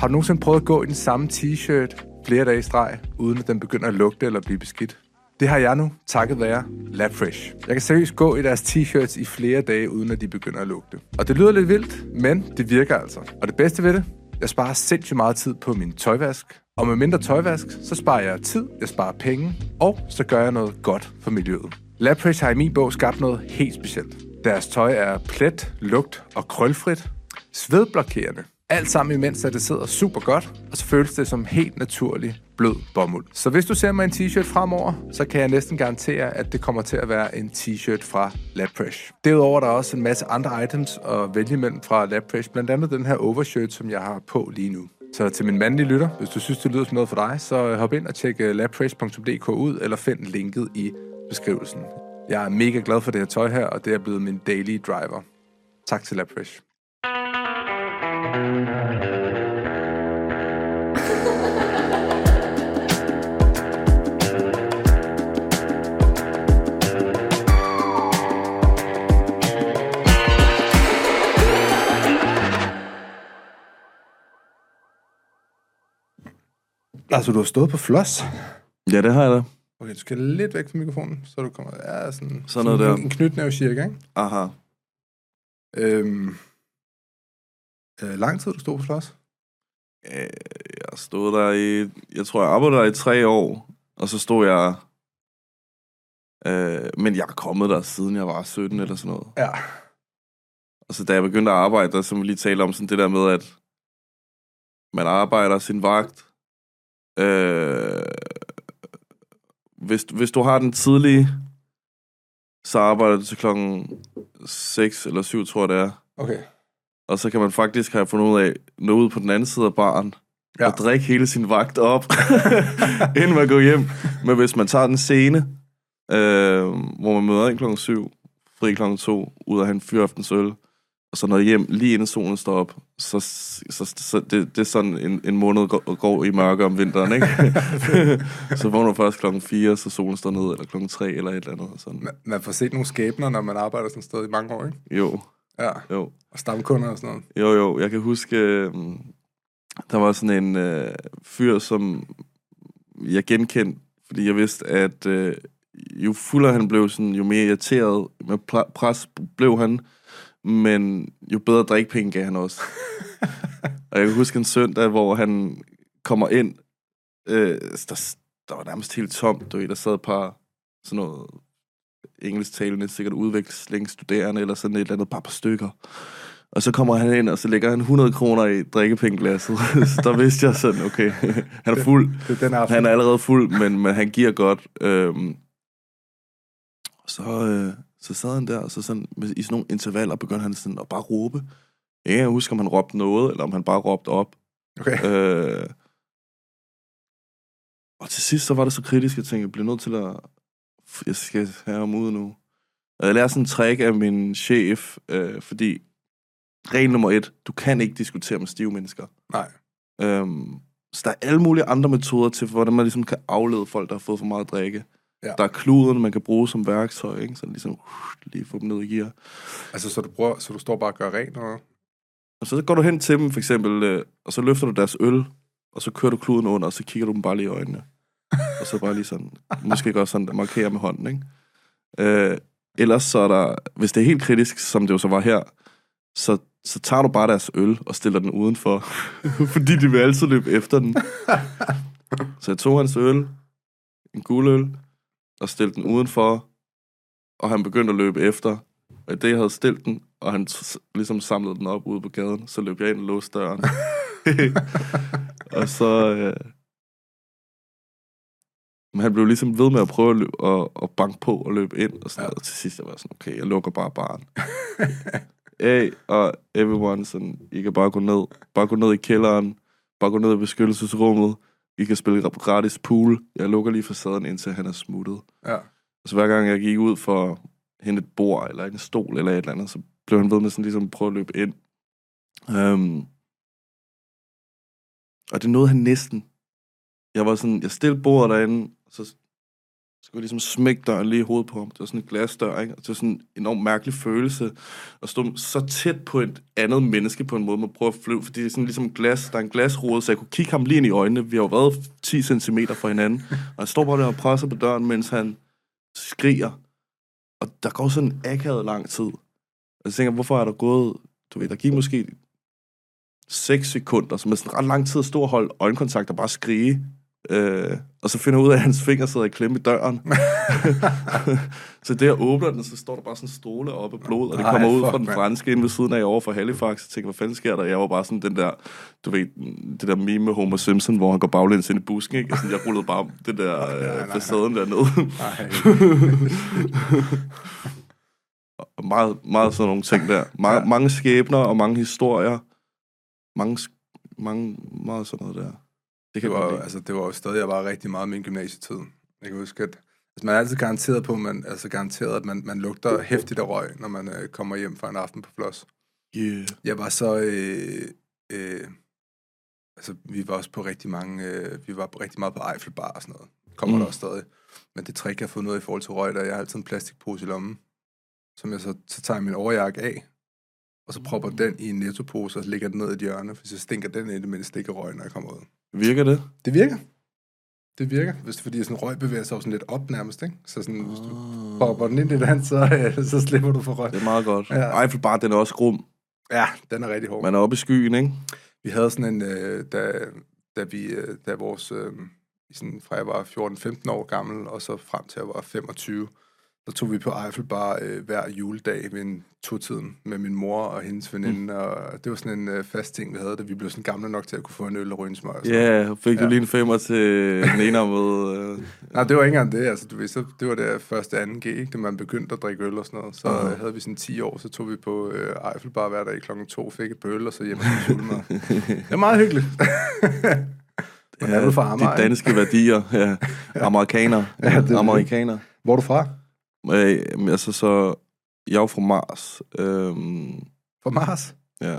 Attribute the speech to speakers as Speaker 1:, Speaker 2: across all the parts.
Speaker 1: Har du nogensinde prøvet at gå i den samme t-shirt flere dage i streg, uden at den begynder at lugte eller blive beskidt? Det har jeg nu, takket være LabFresh. Jeg kan seriøst gå i deres t-shirts i flere dage, uden at de begynder at lugte. Og det lyder lidt vildt, men det virker altså. Og det bedste ved det, jeg sparer sindssygt meget tid på min tøjvask. Og med mindre tøjvask, så sparer jeg tid, jeg sparer penge, og så gør jeg noget godt for miljøet. LabFresh har i min bog skabt noget helt specielt. Deres tøj er plet, lugt og krølfrit, svedblokerende. Alt sammen imens, at det sidder super godt, og så føles det som helt naturlig blød bomuld. Så hvis du ser mig en t-shirt fremover, så kan jeg næsten garantere, at det kommer til at være en t-shirt fra LabFresh. Derudover er der også en masse andre items at vælge imellem fra LabFresh, blandt andet den her overshirt, som jeg har på lige nu. Så til min mandlige lytter, hvis du synes, det lyder som noget for dig, så hop ind og tjek øh, labfresh.dk ud, eller find linket i beskrivelsen. Jeg er mega glad for det her tøj her, og det er blevet min daily driver. Tak til LabFresh. Altså, du har stået på floss.
Speaker 2: Ja, det har jeg da.
Speaker 1: Okay, du skal lidt væk fra mikrofonen, så du kommer... Ja, sådan...
Speaker 2: Sådan noget
Speaker 1: en,
Speaker 2: der.
Speaker 1: En knytnæve cirka, ikke?
Speaker 2: Aha.
Speaker 1: Øhm, øh, lang tid, du stod på floss?
Speaker 2: Øh, Jeg stod der i... Jeg tror, jeg arbejdede der i tre år. Og så stod jeg... Øh, men jeg er kommet der, siden jeg var 17 eller sådan noget.
Speaker 1: Ja.
Speaker 2: Og så da jeg begyndte at arbejde, der som vi lige talte om, sådan det der med, at man arbejder sin vagt. Øh, hvis, hvis du har den tidlige, så arbejder du til klokken 6 eller 7, tror jeg det er.
Speaker 1: Okay.
Speaker 2: Og så kan man faktisk have fundet ud af, nå ud på den anden side af baren,
Speaker 1: Ja.
Speaker 2: og drikke hele sin vagt op, inden man går hjem. Men hvis man tager den scene, øh, hvor man møder ind klokken 7, fri klokken 2, ud af have en fyraftens øl, og så når hjem lige inden solen står op, så, så, så det, det er sådan en, en måned går, går i mørke om vinteren, ikke? så vågner du først klokken 4, så solen står ned, eller klokken 3, eller et eller andet. Sådan.
Speaker 1: Man, man får set nogle skæbner, når man arbejder sådan et sted i mange år, ikke?
Speaker 2: Jo,
Speaker 1: Ja.
Speaker 2: jo.
Speaker 1: Og stamkunder og sådan noget.
Speaker 2: Jo, jo, jeg kan huske, øh, der var sådan en øh, fyr, som jeg genkendte, fordi jeg vidste, at øh, jo fuldere han blev, sådan, jo mere irriteret med pr- pres blev han, men jo bedre drikpenge gav han også. og jeg kan huske en søndag, hvor han kommer ind, øh, der, der var nærmest helt tomt, du ved, der sad et par sådan noget engelsktalende, sikkert udvekslingsstuderende, eller sådan et eller andet par par stykker. Og så kommer han ind, og så lægger han 100 kroner i drikkepengeglasset. så der vidste jeg sådan, okay, han er fuld.
Speaker 1: Det er den aften.
Speaker 2: Han er allerede fuld, men, men han giver godt. Øhm, så, øh, så sad han der, og så sådan, i sådan nogle intervaller begyndte han sådan at bare råbe. Jeg kan huske, om han råbte noget, eller om han bare råbte op.
Speaker 1: Okay.
Speaker 2: Øh, og til sidst, så var det så kritisk, at jeg tænkte, jeg bliver nødt til at... Jeg skal have ham ud nu. Og jeg lærte sådan en trick af min chef, øh, fordi regel nummer et, du kan ikke diskutere med stive mennesker.
Speaker 1: Nej.
Speaker 2: Øhm, så der er alle mulige andre metoder til, hvordan man ligesom kan aflede folk, der har fået for meget at drikke.
Speaker 1: Ja.
Speaker 2: Der er kluden, man kan bruge som værktøj, ikke? Så ligesom uh, lige få dem ned i gear.
Speaker 1: Altså, så du, bruger, så du står bare og gør rent og...
Speaker 2: Og så går du hen til dem, for eksempel, øh, og så løfter du deres øl, og så kører du kluden under, og så kigger du dem bare lige i øjnene. Og så bare lige sådan, måske godt sådan, markere med hånden, ikke? Øh, ellers så er der, hvis det er helt kritisk, som det jo så var her, så, så tager du bare deres øl og stiller den udenfor. Fordi de vil altid løbe efter den. så jeg tog hans øl, en guldøl, og stillede den udenfor, og han begyndte at løbe efter. Og i det, jeg havde stillet den, og han ligesom samlede den op ude på gaden, så løb jeg ind og låste døren. og så... Øh... Men han blev ligesom ved med at prøve at, løbe, at, at banke på og løbe ind, og sådan
Speaker 1: Ja.
Speaker 2: noget. Og til sidst jeg var sådan, okay, jeg lukker bare baren. hey, og everyone, sådan, I kan bare gå ned. Bare gå ned i kælderen. Bare gå ned i beskyttelsesrummet. I kan spille gratis pool. Jeg lukker lige facaden, indtil han er smuttet.
Speaker 1: Ja.
Speaker 2: Og så hver gang jeg gik ud for at hente et bord, eller en stol, eller et eller andet, så blev han ved med sådan ligesom at prøve at løbe ind. Um, og det nåede han næsten. Jeg var sådan, jeg stillede bordet derinde, og så skulle jeg ligesom smække døren lige i hovedet på ham. Det var sådan en glasdør, ikke? Og det var sådan en enormt mærkelig følelse at stå så tæt på et andet menneske på en måde, man prøver at flyve, fordi det er sådan ligesom glas, der er en glasrude, så jeg kunne kigge ham lige ind i øjnene. Vi har jo været 10 cm fra hinanden, og han står bare der og presser på døren, mens han skriger. Og der går sådan en akavet lang tid. Og jeg tænker, hvorfor er der gået, du ved, der gik måske 6 sekunder, som er sådan ret lang tid at stå og holde øjenkontakt og bare skrige. Øh, og så finder jeg ud af, at hans finger sidder i klemme i døren. så det, jeg åbner den, så står der bare sådan en stole oppe af blod, og det
Speaker 1: Ej,
Speaker 2: kommer ud
Speaker 1: fuck,
Speaker 2: fra den franske inde ved siden af over for Halifax. Jeg tænker, hvad fanden sker der? Jeg var bare sådan den der, du ved, det der meme med Homer Simpson, hvor han går baglæns ind i busken, ikke? Og sådan, jeg rullede bare det der øh, facaden dernede. og meget, meget sådan nogle ting der. Ma-
Speaker 1: Ja.
Speaker 2: Mange skæbner og mange historier. Mange, mange, meget sådan noget der. Det kan
Speaker 1: Det var, altså, det var jo stadig, jeg var rigtig meget min gymnasietid. Jeg kan huske, at altså, man er altid garanteret på, man, altså garanteret, at man, man lugter hæftigt af røg, når man øh, kommer hjem fra en aften på Floss.
Speaker 2: Yeah.
Speaker 1: Jeg var så... Øh, øh, altså, vi var også på rigtig mange... Øh, vi var på rigtig meget på Eiffelbar og sådan noget. Kommer
Speaker 2: Mm.
Speaker 1: der også stadig. Men det trick, jeg har fundet ud af i forhold til røg, der er, jeg har altid en plastikpose i lommen, som jeg så, så tager min overjakke af, og så propper den i en nettopose, og så lægger den ned i et hjørne, for så stinker den ind, men det stikker røg, når jeg kommer ud.
Speaker 2: Virker det?
Speaker 1: Det virker. Det virker, hvis, fordi sådan røg bevæger sig jo sådan lidt op nærmest, ikke? Så sådan, hvis du popper den ind i den, så, øh, så slipper du for røg.
Speaker 2: Det er meget godt.
Speaker 1: Ja.
Speaker 2: Ja. Eiffel bare, den er også grum.
Speaker 1: Ja, den er rigtig hård.
Speaker 2: Man er oppe i skyen, ikke?
Speaker 1: Vi havde sådan en, øh, da, da vi, øh, da vores, øh, i sådan, fra jeg var 14-15 år gammel, og så frem til jeg var 25, så tog vi på Eiffelbar øh, hver juledag ved en to-tiden med min mor og hendes veninde, mm. og det var sådan en øh, fast ting, vi havde, da vi blev sådan gamle nok til at kunne få en øl og smøg. og
Speaker 2: Ja, yeah, fik du
Speaker 1: Ja.
Speaker 2: lige en femmer til den ene med... Øh,
Speaker 1: Nej, det var ikke engang det. Altså, du ved, så, det var der første, anden G, ikke? da man begyndte at drikke øl og sådan noget. Så
Speaker 2: Aha.
Speaker 1: uh. havde vi sådan 10 år, så tog vi på øh, Eiffelbar hver dag klokken to, fik et på øl, og så hjem og spiste julemad. det er meget hyggeligt. Hvordan er du fra Amager,
Speaker 2: De danske værdier. Ja. Amerikaner.
Speaker 1: Ja, det det.
Speaker 2: Amerikaner.
Speaker 1: Hvor er du fra?
Speaker 2: Øh, altså, så... Jeg er jo fra Mars. Øhm,
Speaker 1: Fra Mars?
Speaker 2: Ja.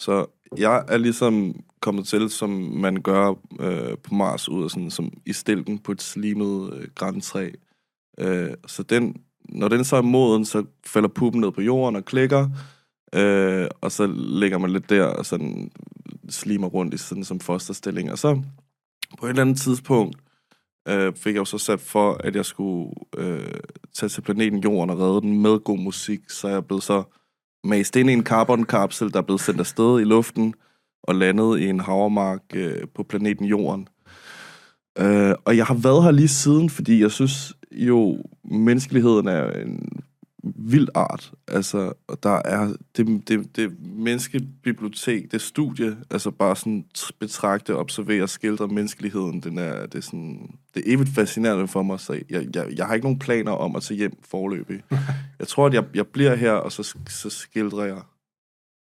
Speaker 2: Så jeg er ligesom kommet til, som man gør øh, på Mars, ud af sådan, som i stilken på et slimet øh, græntræ. Øh, så den, når den så er moden, så falder puppen ned på jorden og klikker, øh, og så ligger man lidt der og sådan slimer rundt i sådan som fosterstilling. Og så på et eller andet tidspunkt øh, fik jeg jo så sat for, at jeg skulle øh, tage til planeten Jorden og redde den med god musik, så jeg blev så mast ind i en carbonkapsel, der er blevet sendt afsted i luften og landet i en havermark øh, på planeten Jorden. Øh, og jeg har været her lige siden, fordi jeg synes jo, menneskeligheden er en vild art. Altså, og der er det, det, det menneskebibliotek, det studie, altså bare sådan betragte, observere, skildre menneskeligheden, den er, det er sådan, det er evigt fascinerende for mig, så jeg, jeg, jeg har ikke nogen planer om at tage hjem forløbig. jeg tror, at jeg, jeg bliver her, og så, så skildrer jeg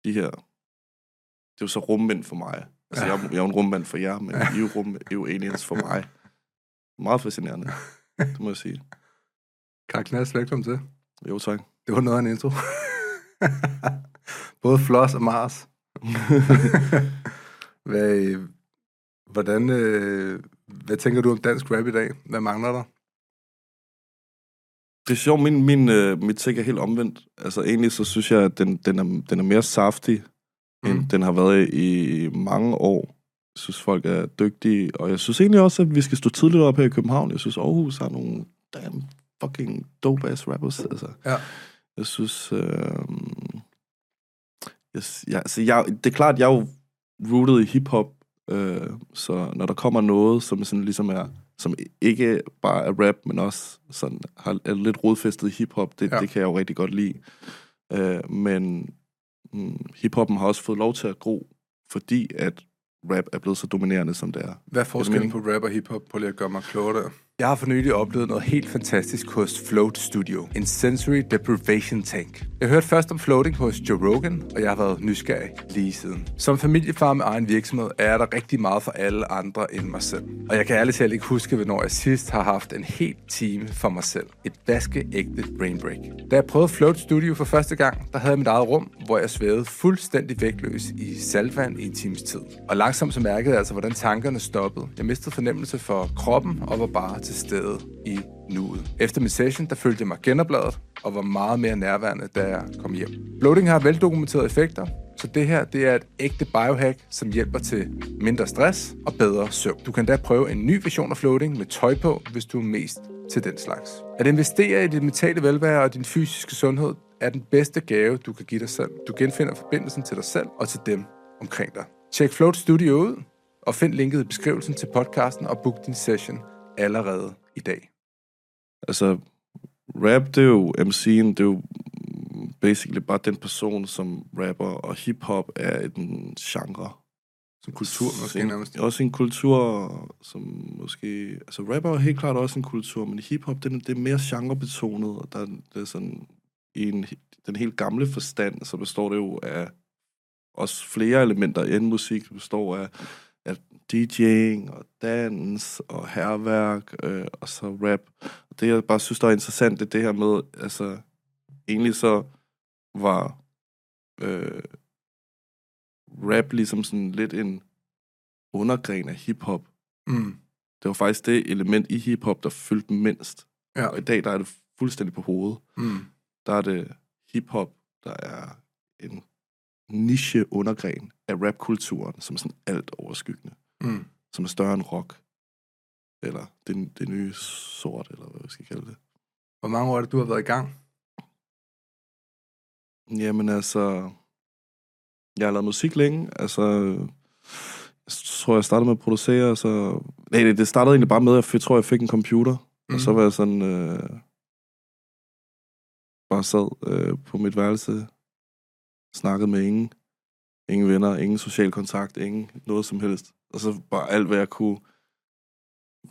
Speaker 2: de her. Det er jo så rummænd for mig. Altså, jeg, er- jeg er jo en rummand for jer, men I er jo, rum, I er jo aliens for mig. Meget fascinerende, det må jeg sige.
Speaker 1: Karl Knas, velkommen til.
Speaker 2: Jo, tak.
Speaker 1: Det var noget af en intro. Både Floss og Mars. hvad, øh, hvordan, øh, hvad tænker du om dansk rap i dag? Hvad mangler der?
Speaker 2: Det er sjovt, min, min, øh, mit take er helt omvendt. Altså egentlig så synes jeg, at den, den, er, den er mere saftig, mm. end den har været i mange år. Jeg synes, folk er dygtige, og jeg synes egentlig også, at vi skal stå tidligt op her i København. Jeg synes, Aarhus har nogle damn fucking dope-ass rappers. Altså.
Speaker 1: Ja.
Speaker 2: Jeg synes... Øh, jeg, jeg, altså, jeg, det er klart, jeg er jo rooted i hiphop, øh, så når der kommer noget, som sådan ligesom er som ikke bare er rap, men også sådan har, er lidt rodfæstet i hiphop, det,
Speaker 1: Ja.
Speaker 2: ja. det kan jeg jo rigtig godt lide. Øh, men mm, hiphoppen har også fået lov til at gro, fordi at rap er blevet så dominerende, som det er.
Speaker 1: Hvad er forskellen på rap og hiphop? Prøv lige at gøre mig klogere der. Jeg har for nylig oplevet noget helt fantastisk hos Float Studio. En sensory deprivation tank. Jeg hørte først om floating hos Joe Rogan, og jeg har været nysgerrig lige siden. Som familiefar med egen virksomhed er der rigtig meget for alle andre end mig selv. Og jeg kan ærligt talt ikke huske, hvornår jeg sidst har haft en helt time for mig selv. Et vaskeægte brain break. Da jeg prøvede Float Studio for første gang, der havde jeg mit eget rum, hvor jeg svævede fuldstændig vægtløs i saltvand i en times tid. Og langsomt så mærkede jeg altså, hvordan tankerne stoppede. Jeg mistede fornemmelse for kroppen og var bare til stede i nuet. Efter min session, der følte jeg mig genopladet og var meget mere nærværende, da jeg kom hjem. Bloating har veldokumenterede effekter, så det her det er et ægte biohack, som hjælper til mindre stress og bedre søvn. Du kan da prøve en ny version af floating med tøj på, hvis du er mest til den slags. At investere i dit mentale velvære og din fysiske sundhed er den bedste gave, du kan give dig selv. Du genfinder forbindelsen til dig selv og til dem omkring dig. Tjek Float Studio ud, og find linket i beskrivelsen til podcasten og book din session allerede i dag.
Speaker 2: Altså, rap, det er jo MC'en, det er jo basically bare den person, som rapper, og hip-hop er en genre.
Speaker 1: Som kultur måske
Speaker 2: en,
Speaker 1: nærmest.
Speaker 2: Også en kultur, som måske... Altså, rapper er helt klart også en kultur, men hip-hop, det, er- det er mere genrebetonet, og der, det er sådan... I en, den helt gamle forstand, så består det jo af også flere elementer end musik. Det består af DJ'ing og dans og herværk øh, og så rap. Og det, jeg bare synes, der er interessant, det er det her med, altså, egentlig så var øh, rap ligesom sådan lidt en undergren af hiphop.
Speaker 1: Mm.
Speaker 2: Det var faktisk det element i hiphop, der fyldte mindst.
Speaker 1: Ja.
Speaker 2: Og i dag, der er det fuldstændig på hovedet.
Speaker 1: Mm.
Speaker 2: Der er det hiphop, der er en niche undergren af rapkulturen, som sådan alt overskyggende.
Speaker 1: Mm.
Speaker 2: Som er større end rock. Eller det, det nye sort, eller hvad vi skal kalde det.
Speaker 1: Hvor mange år er det, du har været i gang?
Speaker 2: Jamen altså, jeg har lavet musik længe. Altså, jeg tror, jeg startede med at producere, så... Nej, det- det startede egentlig bare med, at jeg tror, jeg fik en computer. Mm. Og så var jeg sådan... Øh, bare sad øh, på mit værelse, snakkede med ingen. Ingen venner, ingen social kontakt, ingen noget som helst. Og så bare alt, hvad jeg kunne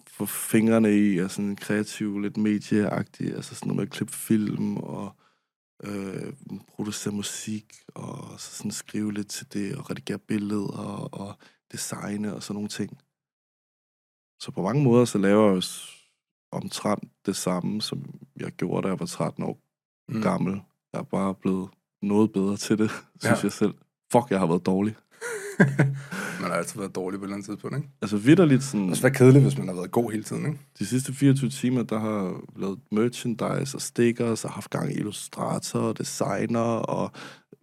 Speaker 2: få fingrene i, er sådan kreativ, lidt medieagtig, altså sådan noget med at klippe film og øh, producere musik, og så sådan skrive lidt til det, og redigere billeder, og, og designe og sådan nogle ting. Så på mange måder, så laver jeg omtrent det samme, som jeg gjorde, da jeg var 13 år
Speaker 1: mm.
Speaker 2: mm. gammel. Jeg er bare blevet noget bedre til det, synes
Speaker 1: ja.
Speaker 2: jeg selv. Fuck, jeg har været dårlig.
Speaker 1: man har altid været dårlig på et eller andet tidspunkt, ikke?
Speaker 2: Altså vidderligt
Speaker 1: Det
Speaker 2: sådan,
Speaker 1: er også være kedeligt, hvis man har været god hele tiden, ikke?
Speaker 2: de sidste 24 timer, der har jeg lavet merchandise og stickers, og haft gang i illustrator, designer og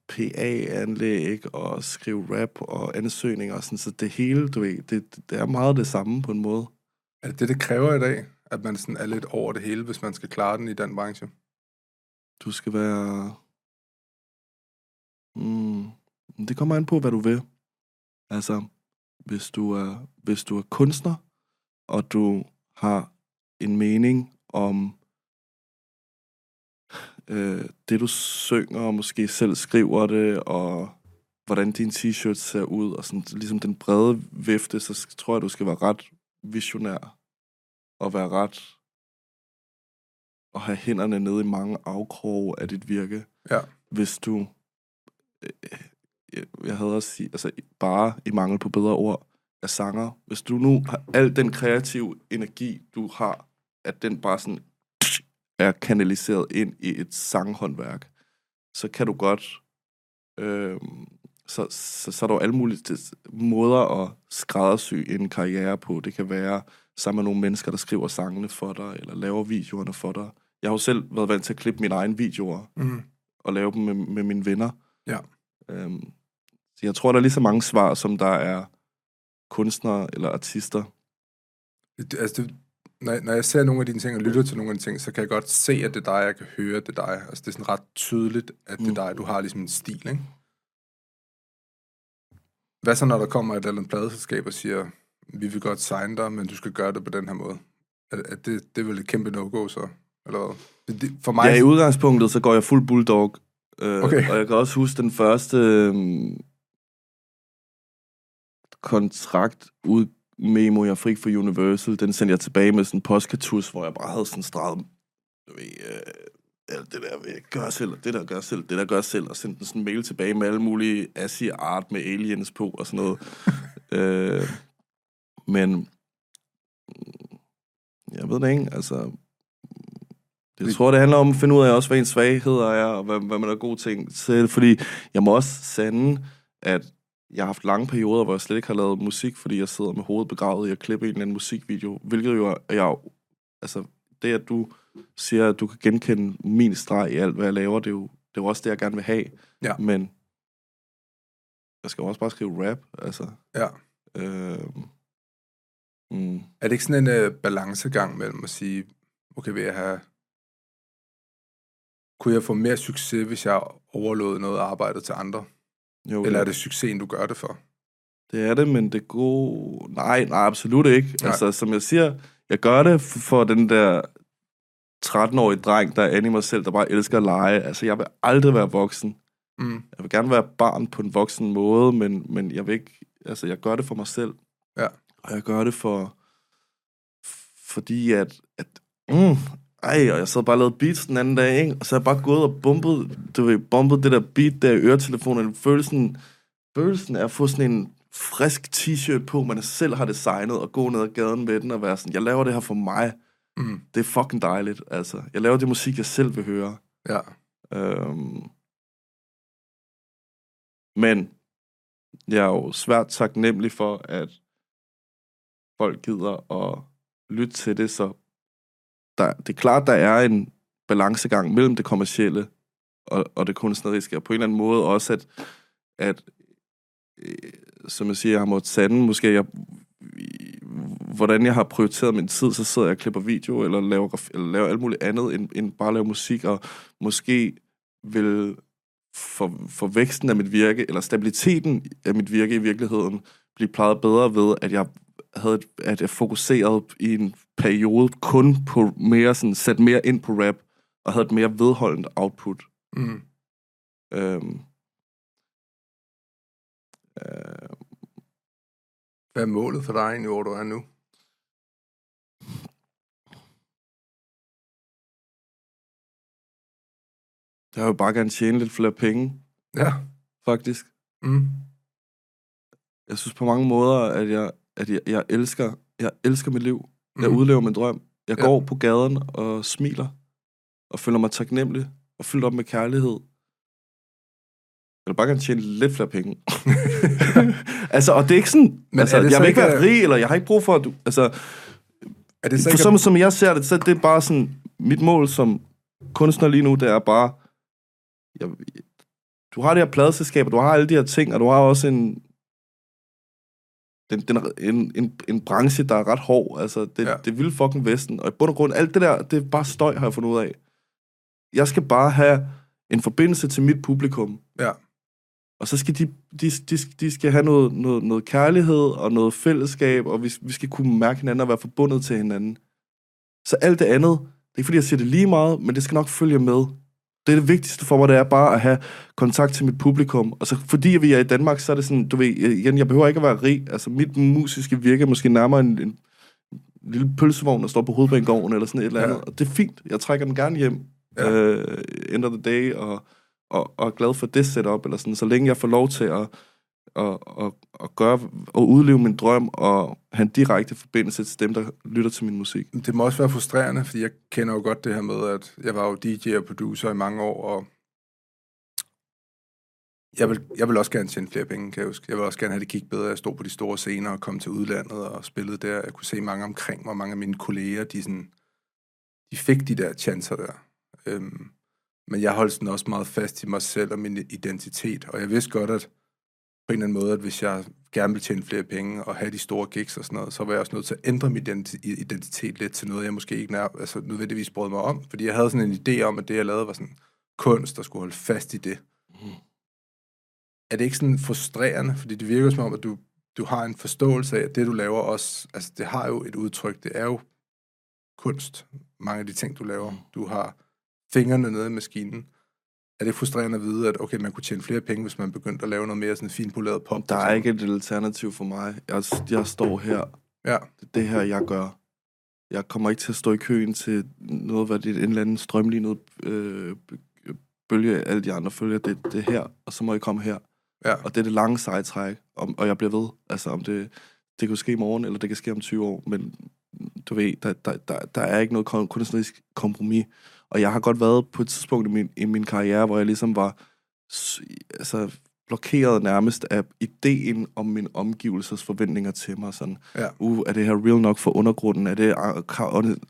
Speaker 2: PA-anlæg og skrive rap og ansøgninger og sådan, så det hele, du ved, det, det er meget det samme på en måde.
Speaker 1: Er det det, det kræver i dag? At man sådan er lidt over det hele, hvis man skal klare den i den branche?
Speaker 2: Du skal være... Mm, det kommer an på, hvad du vil. Altså, hvis du er, hvis du er kunstner, og du har en mening om øh, det, du synger, og måske selv skriver det, og hvordan din t-shirt ser ud, og sådan, ligesom den brede vifte, så tror jeg, du skal være ret visionær, og være ret og have hænderne nede i mange afkroge af dit virke.
Speaker 1: Ja.
Speaker 2: Hvis du, øh, jeg- havde også sige, altså bare i mangel på bedre ord, er sanger. Hvis du nu har al den kreative energi, du har, at den bare sådan er kanaliseret ind i et sanghåndværk, så kan du godt, øh, så, så, så er der jo alle mulige måder at skræddersy en karriere på. Det kan være sammen med nogle mennesker, der skriver sangene for dig, eller laver videoerne for dig. Jeg har jo selv været vant til at klippe mine egne videoer,
Speaker 1: Mm.
Speaker 2: og lave dem med, med mine venner.
Speaker 1: Ja.
Speaker 2: Øhm, så jeg tror, der er lige så mange svar, som der er kunstnere eller artister.
Speaker 1: Det, altså, det, når, når jeg ser nogle af dine ting og lytter til nogle af dine ting, så kan jeg godt se, at det er dig, jeg kan høre, at det er dig. Altså, det er sådan ret tydeligt, at det er
Speaker 2: Mm.
Speaker 1: dig. Du har ligesom en stil, ikke? Hvad så, når der kommer et eller andet pladeselskab og siger, vi vil godt signe dig, men du skal gøre det på den her måde? Er, er det, det er vel et kæmpe no-go, så? Eller hvad? Det, det, for mig...
Speaker 2: Ja, i udgangspunktet, så går jeg fuld bulldog. Øh,
Speaker 1: Okay.
Speaker 2: Og jeg kan også huske den første øh, kontrakt ud memo, jeg fik fra Universal. Den sendte jeg tilbage med sådan en postkartus, hvor jeg bare havde sådan streget, du ved, øh, det der vil jeg gøre selv, og det der gør selv, det der gør selv, og sendte den sådan en mail tilbage med alle mulige assi art med aliens på og sådan noget. øh, men mm, jeg ved det ikke, altså jeg tror, det handler om at finde ud af også, hvad ens svagheder er, og hvad, hvad man er god ting til. Fordi jeg må også sande, at jeg har haft lange perioder, hvor jeg slet ikke har lavet musik, fordi jeg sidder med hovedet begravet i at klippe en eller anden musikvideo, hvilket jo er, jeg, altså, det, at du siger, at du kan genkende min streg i alt, hvad jeg laver, det er jo, det er jo også det, jeg gerne vil have.
Speaker 1: Ja.
Speaker 2: Men jeg skal jo også bare skrive rap, altså.
Speaker 1: Ja.
Speaker 2: Øh, mm.
Speaker 1: Er det ikke sådan en øh, balancegang mellem at sige, okay, vil jeg have... Kunne jeg få mere succes, hvis jeg overlod noget arbejde til andre?
Speaker 2: Jo,
Speaker 1: Eller er det succesen, du gør det for?
Speaker 2: Det er det, men det gode... Nej, nej, absolut ikke.
Speaker 1: Nej.
Speaker 2: Altså, som jeg siger, jeg gør det for den der 13-årige dreng, der er inde i mig selv, der bare elsker at lege. Altså, jeg vil aldrig være voksen.
Speaker 1: Mm.
Speaker 2: Jeg vil gerne være barn på en voksen måde, men, men jeg vil ikke... Altså, jeg gør det for mig selv.
Speaker 1: Ja.
Speaker 2: Og jeg gør det for... Fordi at... at mm, ej, og jeg sad bare og lavede beats den anden dag, ikke? Og så er jeg bare gået og bumpet, du ved, bumpet det der beat der i øretelefonen. Følelsen, følelsen af at få sådan en frisk t-shirt på, man selv har designet, og gå ned ad gaden med den og være sådan, jeg laver det her for mig.
Speaker 1: Mm.
Speaker 2: Det er fucking dejligt, altså. Jeg laver det musik, jeg selv vil høre.
Speaker 1: Ja.
Speaker 2: Øhm. Men jeg er jo svært taknemmelig for, at folk gider at lytte til det, så der, det er klart, der er en balancegang mellem det kommercielle og, og det kunstneriske, og på en eller anden måde også, at, at øh, som jeg siger, jeg har måttet sande, måske jeg, hvordan jeg har prioriteret min tid, så sidder jeg og klipper video, eller laver, eller laver alt muligt andet, end, end bare lave musik, og måske vil for, for væksten af mit virke, eller stabiliteten af mit virke i virkeligheden, blive plejet bedre ved, at jeg havde, at jeg fokuserede i en periode kun på mere sådan, sat mere ind på rap, og havde et mere vedholdende output.
Speaker 1: Mm.
Speaker 2: Øhm, øh,
Speaker 1: Hvad er målet for dig egentlig, hvor du er nu?
Speaker 2: jeg vil bare gerne tjene lidt flere penge,
Speaker 1: Ja.
Speaker 2: faktisk.
Speaker 1: Mm.
Speaker 2: Jeg synes på mange måder, at jeg, at jeg, jeg elsker jeg elsker mit liv. Jeg
Speaker 1: Mm.
Speaker 2: udlever min drøm. Jeg
Speaker 1: Ja.
Speaker 2: går på gaden og smiler, og føler mig taknemmelig, og fyldt op med kærlighed. Jeg vil bare gerne tjene lidt flere penge. altså, og det er ikke sådan...
Speaker 1: Men
Speaker 2: altså,
Speaker 1: er
Speaker 2: jeg vil ikke være rig, eller jeg har ikke brug for, at du... Altså,
Speaker 1: Er det så
Speaker 2: for som, som jeg ser det, så er det bare sådan... Mit mål som kunstner lige nu, det er bare... Jeg, du har det her pladeselskab, og du har alle de her ting, og du har også en... Den, den, en, en, en branche, der er ret hård. Altså, det,
Speaker 1: Ja.
Speaker 2: det vil fucking Vesten. Og i bund og grund, alt det der, det er bare støj, har jeg fundet ud af. Jeg skal bare have en forbindelse til mit publikum.
Speaker 1: Ja.
Speaker 2: Og så skal de, de, de, de skal have noget, noget, noget kærlighed og noget fællesskab, og vi, vi skal kunne mærke hinanden og være forbundet til hinanden. Så alt det andet, det er ikke fordi, jeg siger det lige meget, men det skal nok følge med. Det det vigtigste for mig, det er bare at have kontakt til mit publikum. Og så fordi vi er i Danmark, så er det sådan, du ved, igen, jeg behøver ikke at være rig. Altså mit musiske virke er måske nærmere en, en lille pølsevogn, der står på hovedbanegården eller sådan et eller andet.
Speaker 1: Ja.
Speaker 2: Og det er fint. Jeg trækker den gerne hjem.
Speaker 1: Ja.
Speaker 2: Øh, end of the day, og, og, og er glad for det setup, eller sådan, så længe jeg får lov til at, og, og, og gøre og udleve min drøm og have en direkte forbindelse til dem, der lytter til min musik.
Speaker 1: Det må også være frustrerende, fordi jeg kender jo godt det her med, at jeg var jo DJ og producer i mange år, og jeg vil, jeg vil også gerne tjene flere penge, kan jeg huske. Jeg vil også gerne have det kigget bedre. Jeg stod på de store scener og kom til udlandet og spillede der. Jeg kunne se mange omkring mig, mange af mine kolleger, de, sådan, de fik de der chancer der. Øhm, men jeg holdt sådan også meget fast i mig selv og min identitet, og jeg vidste godt, at på en eller anden måde, at hvis jeg gerne vil tjene flere penge og have de store gigs og sådan noget, så var jeg også nødt til at ændre min identi- identitet lidt til noget, jeg måske ikke nær, altså nødvendigvis brød mig om. Fordi jeg havde sådan en idé om, at det, jeg lavede, var sådan kunst, der skulle holde fast i det. Er det ikke sådan frustrerende? Fordi det virker som om, at du, du har en forståelse af, at det, du laver også, altså det har jo et udtryk, det er jo kunst. Mange af de ting, du laver. Du har fingrene nede i maskinen. Er det frustrerende at vide, at okay, man kunne tjene flere penge, hvis man begyndte at lave noget mere sådan finpoleret pop?
Speaker 2: Der er ikke et alternativ for mig. Jeg, jeg står her.
Speaker 1: Ja,
Speaker 2: Det det her, jeg gør. Jeg kommer ikke til at stå i køen til noget, hvad det er, en eller anden strømlignet øh, bølge, alle de andre følger. Det, det er her, og så må jeg komme her.
Speaker 1: ja.
Speaker 2: Og det er det lange sejtræk, om, og jeg bliver ved. Altså, om det, det kan ske i morgen, eller det kan ske om 20 år, men du ved, der, der, der, der er ikke noget kun- kunstnerisk kompromis. Og jeg har godt været på et tidspunkt i min, i min karriere, hvor jeg ligesom var altså, blokeret nærmest af ideen om min omgivelses forventninger til mig. Sådan,
Speaker 1: Ja.
Speaker 2: uh, er det her real nok for undergrunden? Er det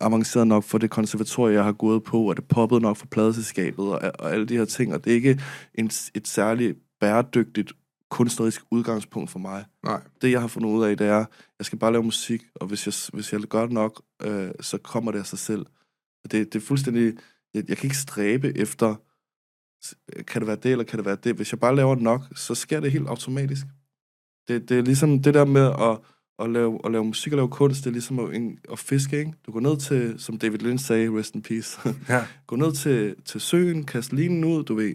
Speaker 2: avanceret nok for det konservatorie, jeg har gået på? Er det poppet nok for pladeselskabet? Og, og alle de her ting. Og det er ikke en, et særligt bæredygtigt kunstnerisk udgangspunkt for mig.
Speaker 1: Nej.
Speaker 2: Det, jeg har fundet ud af, det er, jeg skal bare lave musik, og hvis jeg, hvis jeg gør det nok, øh, så kommer det af sig selv. Og Det, det er fuldstændig... Jeg, jeg kan ikke stræbe efter, kan det være det, eller kan det være det? Hvis jeg bare laver nok, så sker det helt automatisk. Det, det er ligesom det der med at, at, lave, at lave musik og lave kunst, det er ligesom at, at fiske, ikke? Du går ned til, som David Lynch sagde, rest in peace,
Speaker 1: Ja.
Speaker 2: gå ned til, til søen, kast linen ud, du ved.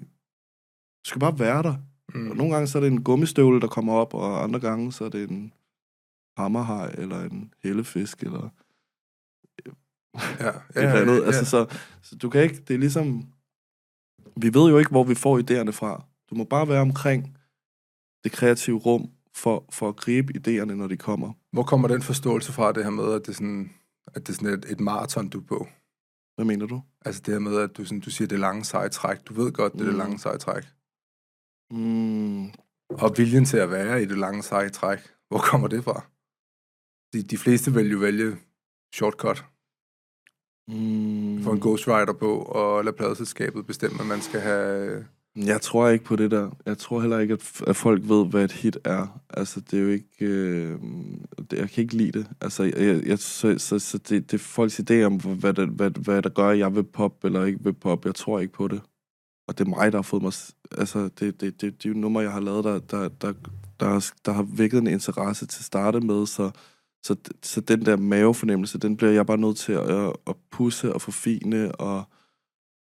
Speaker 2: Du skal bare være der.
Speaker 1: Mm.
Speaker 2: Og nogle gange så er det en gummistøvle, der kommer op, og andre gange så er det en hammerhaj, eller en hellefisk, eller
Speaker 1: Ja.
Speaker 2: et eller andet. Altså, så, så du kan ikke, det er ligesom, vi ved jo ikke, hvor vi får idéerne fra. Du må bare være omkring det kreative rum, for, for at gribe idéerne, når de kommer.
Speaker 1: Hvor kommer den forståelse fra, det her med, at det er sådan, at det er sådan et, et maraton, du er på?
Speaker 2: Hvad mener du?
Speaker 1: Altså det her med, at du, sådan, du siger, det er lange seje træk. Du ved godt, det er det
Speaker 2: Mm.
Speaker 1: lange seje træk.
Speaker 2: Mm,
Speaker 1: Og viljen til at være i det lange seje træk, hvor kommer det fra? De, de fleste vil jo vælge shortcut.
Speaker 2: Mm,
Speaker 1: Få en ghostwriter på, og lade pladeselskabet bestemme, at man skal have...
Speaker 2: Jeg tror ikke på det der. Jeg tror heller ikke, at, at folk ved, hvad et hit er. Altså, det er jo ikke... Øh, det, jeg kan ikke lide det. Altså, jeg, jeg, så, så, så det, det er folks idé om, hvad, der, hvad, hvad der gør, at jeg vil pop eller ikke vil pop. Jeg tror ikke på det. Og det er mig, der har fået mig... Altså, det, det, det, det er jo nummer, jeg har lavet, der, der, der, der, har- der har vækket en interesse til at starte med, så, så, så den der mavefornemmelse, den bliver jeg bare nødt til at, at pusse og forfine, og,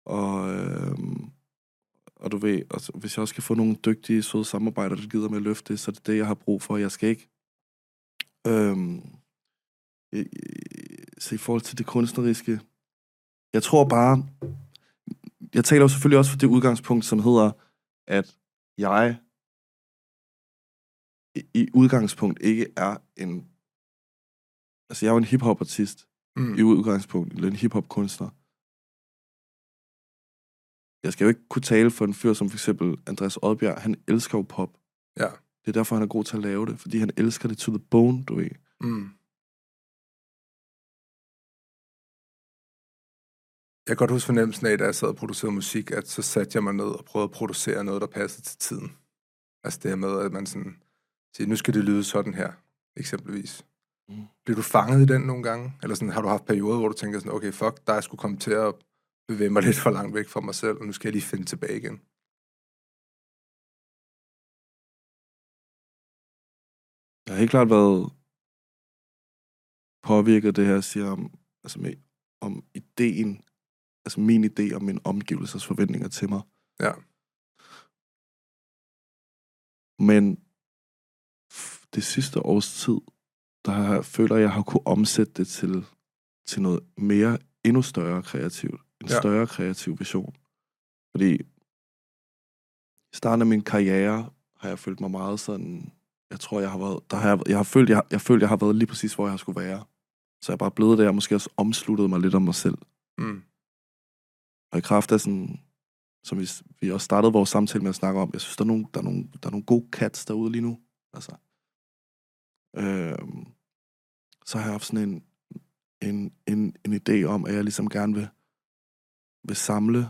Speaker 2: og, øhm, og du ved, altså, hvis jeg også skal få nogle dygtige, søde samarbejder, der gider med at løfte det, så er det det, jeg har brug for. Jeg skal ikke... Øhm, i- så i forhold til det kunstneriske, jeg tror bare, jeg taler jo selvfølgelig også for det udgangspunkt, som hedder, at jeg i udgangspunkt ikke er en... Altså, jeg er jo en hiphop-artist
Speaker 1: Mm.
Speaker 2: i udgangspunkt, eller en hiphop-kunstner. Jeg skal jo ikke kunne tale for en fyr som for eksempel Andreas Odbjerg. Han elsker jo pop.
Speaker 1: Ja.
Speaker 2: Det er derfor, han er god til at lave det, fordi han elsker det to the bone, du ved.
Speaker 1: Mm. Jeg kan godt huske fornemmelsen af, da jeg sad og producerede musik, at så satte jeg mig ned og prøvede at producere noget, der passede til tiden. Altså det her med, at man sådan siger, nu skal det lyde sådan her, eksempelvis. Bliver du fanget i den nogle gange? Eller sådan, har du haft perioder, hvor du tænker sådan, okay, fuck, der er skulle komme til at bevæge mig lidt for langt væk fra mig selv, og nu skal jeg lige finde tilbage igen.
Speaker 2: Jeg har helt klart været påvirket det her, siger om, altså med, om ideen, altså min idé om min omgivelses forventninger til mig.
Speaker 1: Ja.
Speaker 2: Men det sidste års tid, der føler jeg, jeg har kunne omsætte det til, til noget mere, endnu større kreativt. En
Speaker 1: Ja.
Speaker 2: større kreativ vision. Fordi i starten af min karriere har jeg følt mig meget sådan, jeg tror, jeg har været, der har jeg, jeg har følt, jeg, jeg følt, jeg har været lige præcis, hvor jeg skulle være. Så jeg er bare blevet der, og måske også omsluttet mig lidt om mig selv.
Speaker 1: Mm.
Speaker 2: Og i kraft af sådan, som vi, vi også startede vores samtale med at snakke om, jeg synes, der er nogle, der er nogle, der er nogle gode cats derude lige nu. Altså. Øhm, så har jeg haft sådan en, en, en, en idé om, at jeg ligesom gerne vil, vil samle,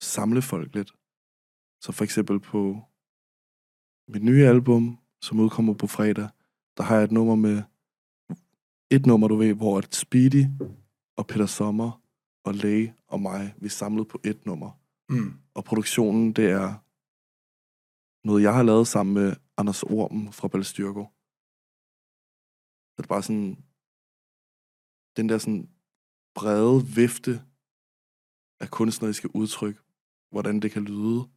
Speaker 2: samle folk lidt. Så for eksempel på mit nye album, som udkommer på fredag, der har jeg et nummer med et nummer, du ved, hvor at Speedy og Peter Sommer og Lay og mig, vi er samlet på et nummer.
Speaker 1: Mm.
Speaker 2: Og produktionen, det er noget, jeg har lavet sammen med Anders Ormen fra Ballestyrko. Så det er bare sådan, den der sådan brede vifte af kunstneriske udtryk, hvordan det kan lyde,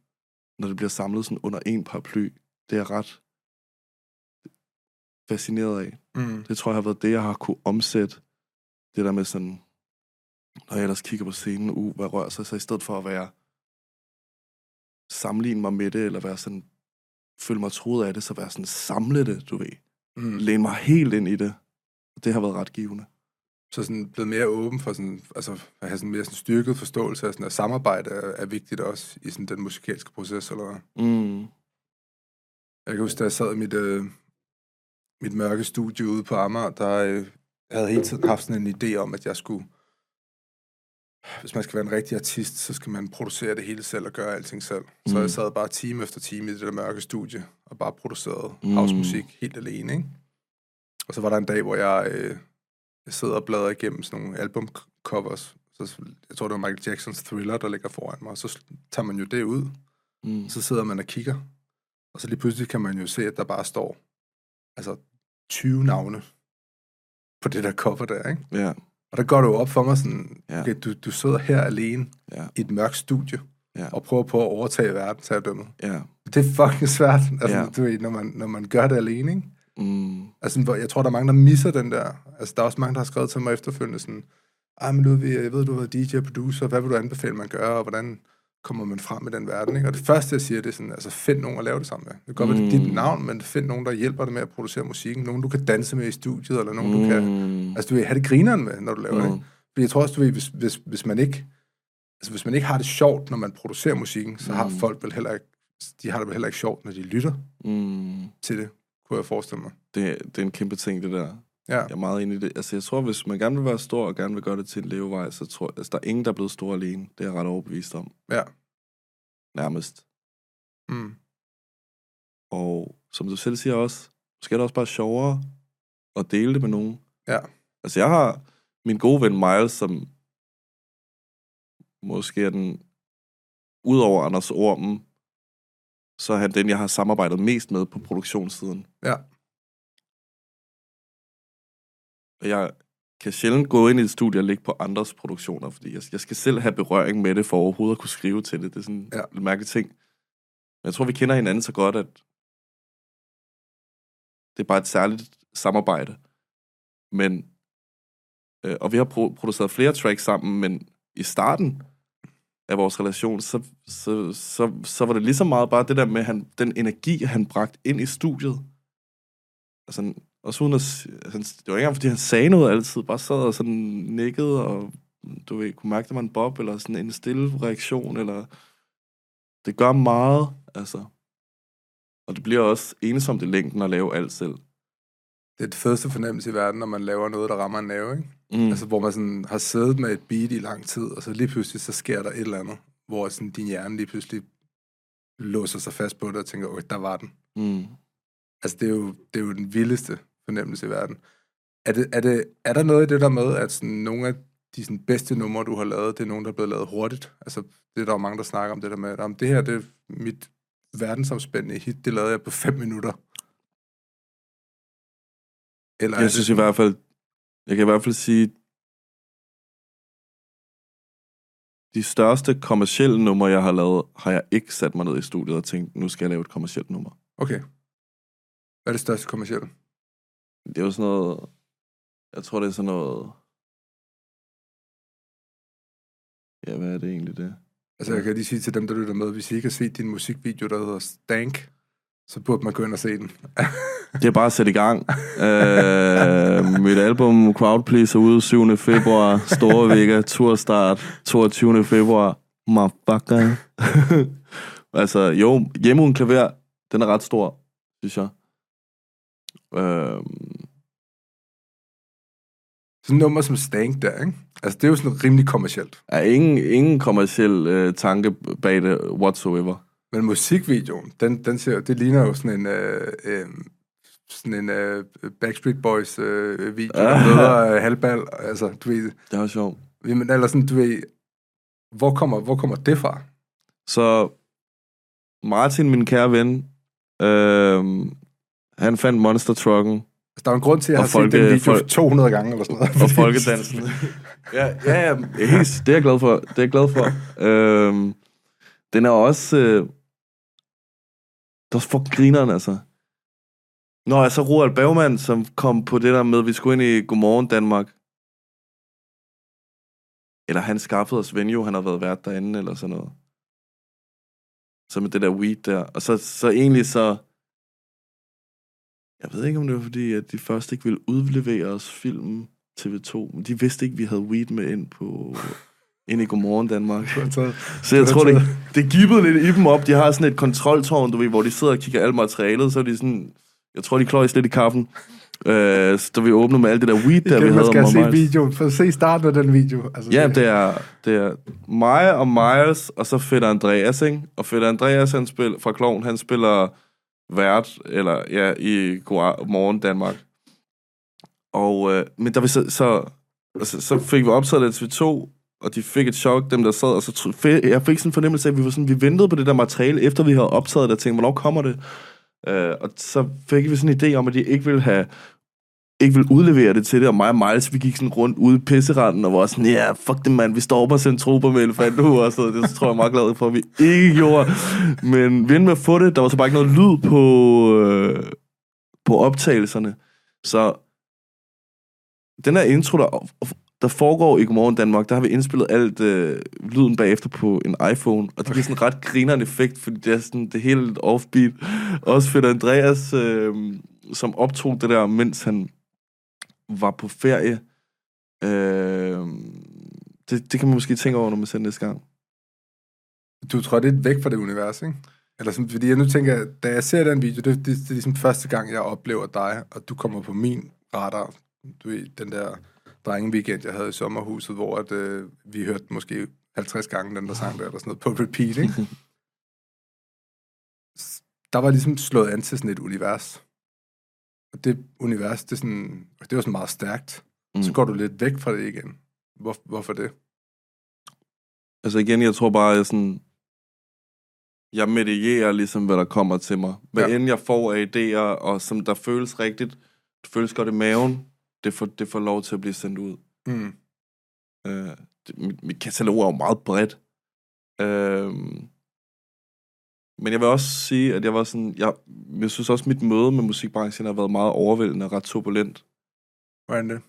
Speaker 2: når det bliver samlet sådan under en paraply, det er jeg ret fascineret af.
Speaker 1: Mm.
Speaker 2: Det tror jeg har været det, jeg har kunne omsætte. Det der med sådan, når jeg ellers kigger på scenen, uh, hvad rører sig, så i stedet for at være sammenligne mig med det, eller være sådan, føle mig troet af det, så være sådan, samle det, du ved.
Speaker 1: Mm.
Speaker 2: Læne mig helt ind i det. Det har været ret givende.
Speaker 1: Så sådan blevet mere åben for sådan, altså at have sådan mere sådan styrket forståelse af sådan, at samarbejde er, er vigtigt også i sådan den musikalske proces, eller hvad?
Speaker 2: Mm.
Speaker 1: Jeg kan huske, da jeg sad i mit, øh, mit mørke studie ude på Amager, der øh, jeg havde hele tiden haft sådan en idé om, at jeg skulle... Hvis man skal være en rigtig artist, så skal man producere det hele selv og gøre alting selv. Mm. Så jeg sad bare time efter time i det der mørke studie og bare producerede mm. housemusik helt alene, ikke? Og så var der en dag, hvor jeg, øh, jeg sidder og bladrer igennem sådan nogle albumcovers. Så, jeg tror, det var Michael Jacksons Thriller, der ligger foran mig. Og så tager man jo det ud. Mm. Så sidder man og kigger. Og så lige pludselig kan man jo se, at der bare står altså 20 navne på det der cover der, ikke?
Speaker 2: Ja.
Speaker 1: Og der går det jo op for mig sådan, ja. okay, du, du sidder her alene
Speaker 2: Ja.
Speaker 1: i et mørkt studie
Speaker 2: Ja.
Speaker 1: og prøver på at overtage verdensherredømmet.
Speaker 2: Ja.
Speaker 1: Det er fucking svært, altså,
Speaker 2: Ja.
Speaker 1: du ved, når man, når man gør det alene, ikke?
Speaker 2: Mm.
Speaker 1: Altså, jeg tror, der er mange, der misser den der. Altså, der er også mange, der har skrevet til mig efterfølgende sådan, ej, men Ludvig, jeg ved, du har været DJ og producer, hvad vil du anbefale, man gør, og hvordan kommer man frem i den verden, ikke? Og det første, jeg siger, det er sådan, altså, find nogen at lave det sammen med. Det kan godt være, det er dit
Speaker 2: Mm.
Speaker 1: navn, men find nogen, der hjælper dig med at producere musikken. Nogen, du kan danse med i studiet, eller nogen, du kan...
Speaker 2: Mm.
Speaker 1: Altså, du vil have det grineren med, når du laver det,
Speaker 2: Mm.
Speaker 1: ikke? Fordi jeg tror også, du ved, hvis, hvis, hvis man ikke... Altså, hvis man ikke har det sjovt, når man producerer musikken, så har
Speaker 2: Mm.
Speaker 1: folk vel heller ikke... De har det vel heller ikke sjovt, når de lytter
Speaker 2: Mm.
Speaker 1: til det, kunne jeg forestille mig.
Speaker 2: Det, det er en kæmpe ting, det der.
Speaker 1: Ja,
Speaker 2: Jeg er meget enig i det. Altså, jeg tror, hvis man gerne vil være stor og gerne vil gøre det til en levevej, så tror jeg, altså, der er ingen, der er blevet stor alene. Det er jeg ret overbevist om.
Speaker 1: ja.
Speaker 2: Nærmest.
Speaker 1: Mm.
Speaker 2: Og som du selv siger også, måske er det også bare sjovere at dele det med nogen.
Speaker 1: Ja.
Speaker 2: Altså, jeg har min gode ven Miles, som måske er den, udover Anders Ormen, så er han den, jeg har samarbejdet mest med på produktionssiden.
Speaker 1: Ja.
Speaker 2: Og jeg kan sjældent gå ind i et studie og ligge på andres produktioner, fordi jeg, jeg skal selv have berøring med det, for overhovedet at kunne skrive til det. Det er sådan
Speaker 1: Ja.
Speaker 2: en mærkelig ting. Men jeg tror, vi kender hinanden så godt, at det er bare et særligt samarbejde. Men, øh, og vi har pro- produceret flere tracks sammen, men i starten af vores relation, så, så, så, så var det lige så meget bare det der med han, den energi, han bragte ind i studiet. Altså, også uden at... Altså, det var ikke engang, fordi han sagde noget altid. Bare sad og sådan nikkede, og du ved, kunne mærke, at en bob, eller sådan en stille reaktion, eller... Det gør meget, altså. Og det bliver også ensomt i længden at lave alt selv.
Speaker 1: Det er det fedeste fornemmelse i verden, når man laver noget, der rammer en nerve, ikke?
Speaker 2: Mm.
Speaker 1: Altså, hvor man sådan har siddet med et beat i lang tid, og så lige pludselig, så sker der et eller andet, hvor sådan din hjerne lige pludselig låser sig fast på det og tænker, åh, der var den.
Speaker 2: Mm.
Speaker 1: Altså, det er jo, det er jo den vildeste fornemmelse i verden. Er, det, er, det, er der noget i det der med, at sådan, nogle af de sådan, bedste numre, du har lavet, det er nogen, der er blevet lavet hurtigt? Altså, det er der jo mange, der snakker om det der med, om det her, det er mit verdensomspændende hit, det lavede jeg på fem minutter. Eller er
Speaker 2: Jeg
Speaker 1: det
Speaker 2: synes i hvert fald, jeg kan i hvert fald sige, de største kommercielle numre, jeg har lavet, har jeg ikke sat mig ned i studiet og tænkt, nu skal jeg lave et kommercielt nummer.
Speaker 1: Okay. Hvad er det største kommercielle?
Speaker 2: Det er jo sådan noget, jeg tror, det er sådan noget, ja, hvad er det egentlig det?
Speaker 1: Altså, jeg kan lige sige til dem, der lytter med, hvis I ikke har set din musikvideo, der hedder Stank, så burde man gå ind og se den.
Speaker 2: Det er bare at sætte i gang. øh, mit album Crowd Please er ude 7. februar. Store Vega, turstart 22. februar. Motherfucker. altså, jo, hjemme uden klaver, den er ret stor, synes jeg. Øh,
Speaker 1: Sådan et nummer som Stank der, ikke? Altså, det er jo sådan rimelig kommercielt.
Speaker 2: er ingen, ingen kommersiel øh, tanke bag det whatsoever.
Speaker 1: Men musikvideoen, den, den ser, det ligner jo sådan en, øh, øh, sådan en øh, Backstreet Boys øh, video, der møder øh, halvbal. Altså, du ved,
Speaker 2: Det også sjovt.
Speaker 1: jamen, eller sådan, du ved, hvor kommer, hvor kommer det fra?
Speaker 2: Så Martin, min kære ven, øh, han fandt Monster Trucken
Speaker 1: Altså, der er en grund til, at jeg
Speaker 2: Og
Speaker 1: har
Speaker 2: folke-
Speaker 1: set den video
Speaker 2: folk-
Speaker 1: 200 gange eller sådan noget.
Speaker 2: og folkedansen. ja, ja, ja, helt, det er jeg glad for. Det er jeg glad for. Øhm, den er også... Øh, der er også fucking grineren, altså. Nå, altså Roald Bergman, som kom på det der med, at vi skulle ind i Godmorgen Danmark. Eller han skaffede os venue, han har været vært derinde, eller sådan noget. Så med det der weed der. Og så, så egentlig så... Jeg ved ikke, om det var fordi, at de først ikke ville udlevere os filmen TV2, men de vidste ikke, at vi havde weed med ind på ind i Godmorgen Danmark. Så jeg tror, det, det gibbede lidt i dem op. De har sådan et kontroltårn, du ved, hvor de sidder og kigger alt materialet. Så er de sådan... Jeg tror, de kløjs lidt i kaffen. Øh, så da vi åbnede med alt det der weed, der vi
Speaker 1: Igen, man
Speaker 2: havde
Speaker 1: skal
Speaker 2: om
Speaker 1: se
Speaker 2: Miles.
Speaker 1: videoen, for se starten af den video. Altså,
Speaker 2: Ja, det er, det er mig og Miles, og så Fætter Andreas, ikke? Og Fætter Andreas, han spiller, fra Kloven, han spiller vært, eller ja, i morgen Danmark. Og, øh, men der vi så, så, altså, så fik vi optaget det til 2 og de fik et chok, dem der sad, og så jeg fik sådan en fornemmelse af, at vi, var sådan, vi ventede på det der materiale, efter vi havde optaget det, og tænkte, hvornår kommer det? Øh, og så fik vi sådan en idé om, at de ikke ville have ikke ville udlevere det til det, og mig og Miles, vi gik sådan rundt ude i pisseranden, og var sådan, ja, yeah, fuck det mand, vi står op og sender trupper med elefanthuer, og så det tror jeg meget glad for, at vi ikke gjorde. Men vi endte med at få det, der var så bare ikke noget lyd på, øh, på optagelserne. Så den her intro, der, der foregår i Godmorgen Danmark, der har vi indspillet alt øh, lyden bagefter på en iPhone, og det giver sådan en ret grinerende effekt, fordi det er sådan det hele lidt offbeat. Også fedt Andreas, øh, som optog det der, mens han var på ferie. Øh, det, det kan man måske tænke over, når man ser det næste gang.
Speaker 1: Du tror, det er væk fra det univers, ikke? Eller sådan, fordi jeg nu tænker, da jeg ser den video, det, det, det er ligesom første gang, jeg oplever dig, og du kommer på min radar. Du ved, den der drengeweekend, jeg havde i sommerhuset, hvor at, øh, vi hørte måske 50 gange den der sang der, eller sådan noget, på repeat, ikke? Der var ligesom slået an til sådan et univers. Det univers, det er sådan, det var sådan meget stærkt. Mm. Så går du lidt væk fra det igen. Hvor, hvorfor det?
Speaker 2: Altså igen, jeg tror bare, jeg sådan... Jeg medierer ligesom, hvad der kommer til mig. Hvad
Speaker 1: ja.
Speaker 2: end jeg får af idéer, og som der føles rigtigt, det føles godt i maven, det får, det får lov til at blive sendt ud.
Speaker 1: Mm.
Speaker 2: Øh, det, mit, mit katalog er jo meget bredt. Øh, men jeg vil også sige, at jeg var sådan... Jeg, jeg synes også, at mit møde med musikbranchen har været meget overvældende og ret turbulent.
Speaker 1: Hvordan det?